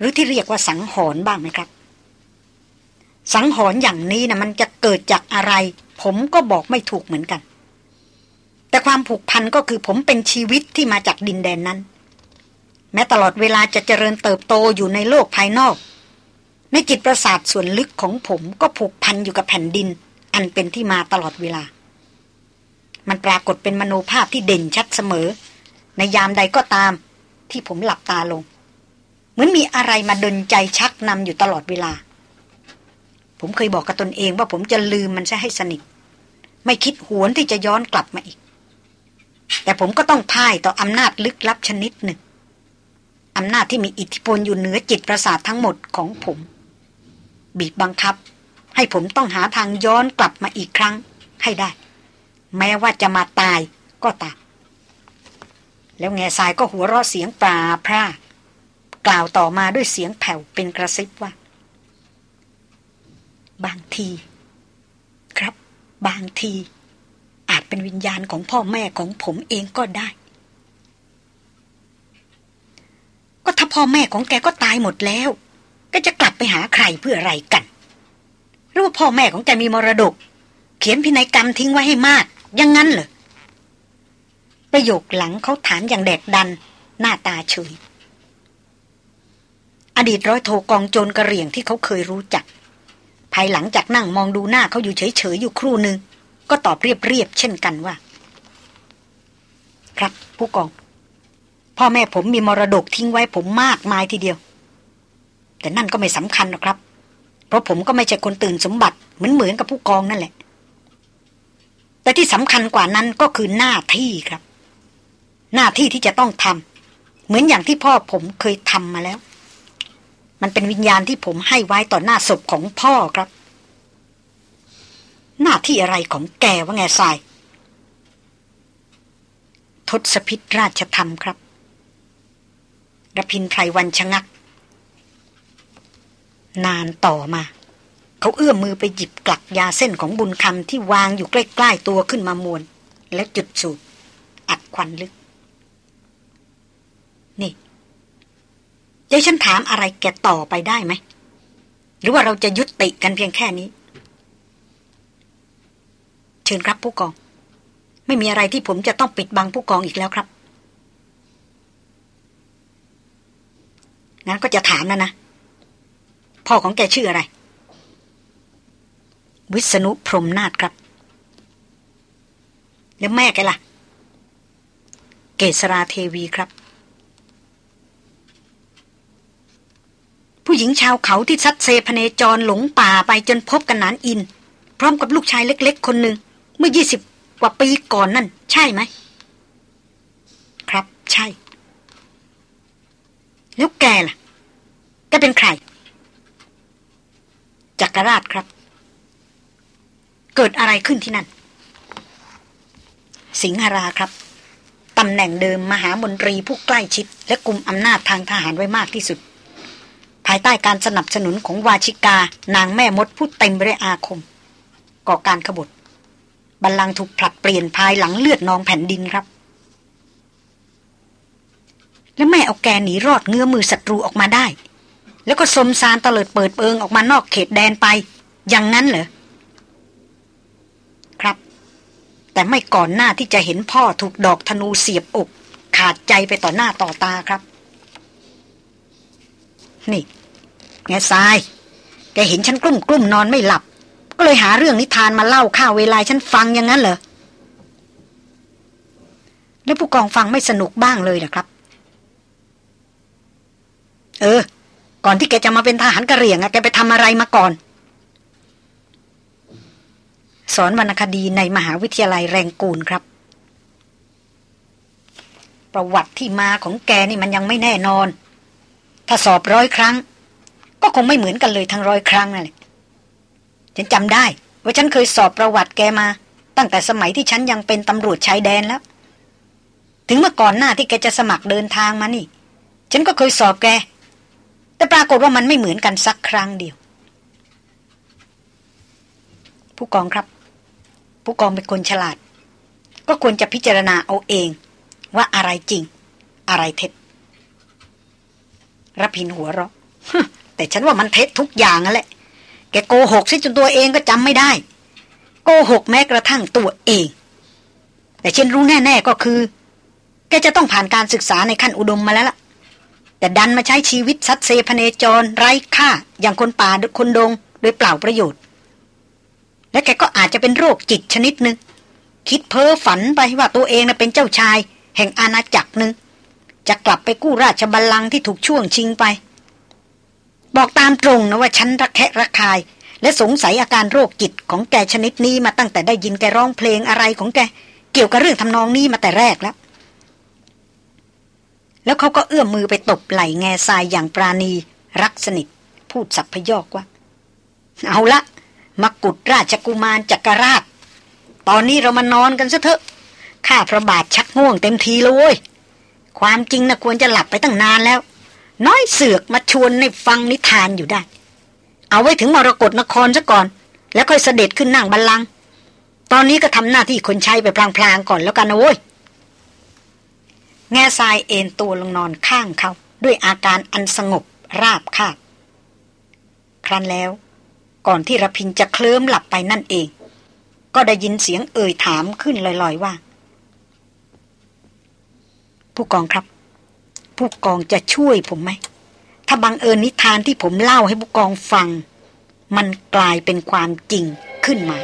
หรือที่เรียกว่าสังหรณ์บ้างไหมครับ สังหรณ์อย่างนี้นะมันจะเกิดจากอะไร ผมก็บอกไม่ถูกเหมือนกัน แต่ความผูกพันก็คือผมเป็นชีวิตที่มาจากดินแดนนั้น แม้ตลอดเวลาจะเจริญเติบโตอยู่ในโลกภายนอก ในจิตประสาทส่วนลึกของผมก็ผูกพันอยู่กับแผ่นดิน อันเป็นที่มาตลอดเวลา มันปรากฏเป็นมโนภาพที่เด่นชัดเสมอ ในยามใดก็ตามที่ผมหลับตาลง เหมือนมีอะไรมาดนใจชักนำอยู่ตลอดเวลา ผมเคยบอกกับตนเองว่าผมจะลืมมันซะให้สนิท ไม่คิดหวนที่จะย้อนกลับมาอีก แต่ผมก็ต้องพ่ายต่ออำนาจลึกลับชนิดหนึ่งอำนาจที่มีอิทธิพลอยู่เหนือจิตประสาททั้งหมดของผม บีบบังคับ ให้ผมต้องหาทางย้อนกลับมาอีกครั้งให้ได้ แม้ว่าจะมาตายก็ตามแล้วแง่ทรายก็หัวเราะเสียงปลาพร่า กล่าวต่อมาด้วยเสียงแผ่วเป็นกระซิบว่า บางที ครับางที อาจเป็นวิญญาณของพ่อแม่ของผมเองก็ได้ ก็ถ้าพ่อแม่ของแกก็ตายหมดแล้ว ก็จะกลับไปหาใครเพื่ออะไรกันหรือว่าพ่อแม่ของแกมีมรดก เขียนพินัยกรรมทิ้งไว้ให้มากยังงั้นเหรอประโยคหลังเขาถามอย่างแดกดัน หน้าตาเฉย อดีตร้อยโทกองโจรกระเหรี่ยงที่เขาเคยรู้จัก ภายหลังจากนั่งมองดูหน้าเขาอยู่เฉยๆอยู่ครู่หนึ่งก็ตอบเรียบๆเช่นกันว่า ครับผู้กอง พ่อแม่ผมมีมรดกทิ้งไว้ผมมากมายทีเดียว แต่นั่นก็ไม่สำคัญหรอกครับ เพราะผมก็ไม่ใช่คนตื่นสมบัติเหมือนเหมือนกับผู้กองนั่นแหละ แต่ที่สำคัญกว่านั้นก็คือหน้าที่ครับ หน้าที่ที่จะต้องทำเหมือนอย่างที่พ่อผมเคยทำมาแล้ว มันเป็นวิญญาณที่ผมให้ไว้ต่อหน้าศพของพ่อครับ หน้าที่อะไรของแกว่าไงทรายทศพิษราชธรรมครับรพินไพรวันชะงัก นานต่อมา เขาเอื้อมมือไปหยิบกลักยาเส้นของบุญคำที่วางอยู่ใกล้ ๆ ตัวขึ้นมามวน แล้วจุดสูบอัดควันลึก นี่ เดี๋ยวฉันถามอะไรแกต่อไปได้ไหม หรือว่าเราจะยุติกันเพียงแค่นี้ เชิญครับผู้กอง ไม่มีอะไรที่ผมจะต้องปิดบังผู้กองอีกแล้วครับ งั้นก็จะถามแล้วนะ พ่อของแกชื่ออะไร วิษณุพรมนาฏครับ แล้วแม่แกล่ะ เกษราเทวีครับ หญิงชาวเขาที่ซัดเซพเนจรหลงป่าไปจนพบกันนานอิน พร้อมกับลูกชายเล็ก ๆ คนหนึ่งเมื่อยี่สิบกว่าปีก่อนนั่น ใช่ไหม ครับใช่ แล้วแกล่ะแกเป็นใครจักรราชครับ เกิดอะไรขึ้นที่นั่น สิงหราครับตำแหน่งเดิมมหามนตรีผู้ใกล้ชิด และกลุ่มอำนาจทางทหารไว้มากที่สุดายใต้การสนับสนุนของวาชิกา นางแม่มดผู้เต็มไปด้วยอาคม ก่อการขบฏบัลลังก์ถูกผลัดเปลี่ยนภายหลังเลือดนองแผ่นดินครับ แล้วแม่เอาแกหนีรอดเงื้อมือศัตรูออกมาได้ แล้วก็สมสารเลิดเปิดเปิงออกมานอกเขตแดนไป อย่างนั้นเหรอ ครับ แต่ไม่ก่อนหน้าที่จะเห็นพ่อถูกดอกธนูเสียบอก ขาดใจไปต่อหน้าต่อตาครับ นี่ แง่ทราย แกเห็นฉันกลุ้มกลุ้มนอนไม่หลับ ก็เลยหาเรื่องนิทานมาเล่าข้าวเวลาฉันฟังอย่างนั้นเหรอ แล้วผู้กองฟังไม่สนุกบ้างเลยเหรอครับ เออ ก่อนที่แกจะมาเป็นทหารกระเหรี่ยงอะแกไปทำอะไรมาก่อน สอนวรรณคดีในมหาวิทยาลัยแรงกูลครับ ประวัติที่มาของแกนี่มันยังไม่แน่นอน ถ้าสอบร้อยครั้ง ก็คงไม่เหมือนกันเลยทั้งร้อยครั้งนั่นแหละฉันจำได้ ว่าฉันเคยสอบประวัติแกมา ตั้งแต่สมัยที่ฉันยังเป็นตำรวจชายแดนแล้ว ถึงเมื่อก่อนหน้าที่แกจะสมัครเดินทางมานี่ ฉันก็เคยสอบแก แต่ปรากฏว่ามันไม่เหมือนกันสักครั้งเดียว ผู้กองครับ ผู้กองเป็นคนฉลาด ก็ควรจะพิจารณาเอาเอง ว่าอะไรจริง อะไรเท็จรพินหัวเราะ แต่ฉันว่ามันเท็จทุกอย่างนั่นแหละ แกโกหกซิจนตัวเองก็จำไม่ได้ โกหกแม้กระทั่งตัวเอง แต่ฉันรู้แน่ๆก็คือ แกจะต้องผ่านการศึกษาในขั้นอุดมมาแล้วล่ะ แต่ดันมาใช้ชีวิตสัตเซพเนจร ไร้ค่า อย่างคนป่าคนดง โดยเปล่าประโยชน์ และแกก็อาจจะเป็นโรคจิตชนิดหนึ่งคิดเพ้อฝันไปว่าตัวเองนะเป็นเจ้าชาย แห่งอาณาจักรหนึ่งจะกลับไปกู้ราชบัลลังก์ที่ถูกช่วงชิงไป บอกตามตรงนะว่าฉันระแคะระคาย และสงสัยอาการโรคจิตของแกชนิดนี้มาตั้งแต่ได้ยินแกร้องเพลงอะไรของแก เกี่ยวกับเรื่องทำนองนี้มาแต่แรกแล้ว แล้วเขาก็เอื้อมมือไปตบไหล่แง่ทรายอย่างปราณี รักสนิท พูดสับพยอกว่า เอาละมากุดราชกุมารจักรราช ตอนนี้เรามานอนกันซะเถอะข้าพระบาทชักง่วงเต็มทีเลยความจริงนะควรจะหลับไปตั้งนานแล้ว น้อยเสือกมาชวนในฟังนิทานอยู่ได้ เอาไว้ถึงมรกรนครซะก่อน แล้วค่อยเสด็จขึ้นนั่งบัลลังก์ตอนนี้ก็ทำหน้าที่คนใช้ไปพลางๆก่อนแล้วกันนะเว้ยแง่ทรายเอนตัวลงนอนข้างเขา ด้วยอาการอันสงบราบคาบ ครั้นแล้ว ก่อนที่ระพินจะเคลิ้มหลับไปนั่นเอง ก็ได้ยินเสียงเอ่ยถามขึ้นลอยๆว่า ผู้กองครับ ผู้กองจะช่วยผมไหม ถ้าบังเอิญนิทานที่ผมเล่าให้ผู้กองฟัง มันกลายเป็นความจริงขึ้นมา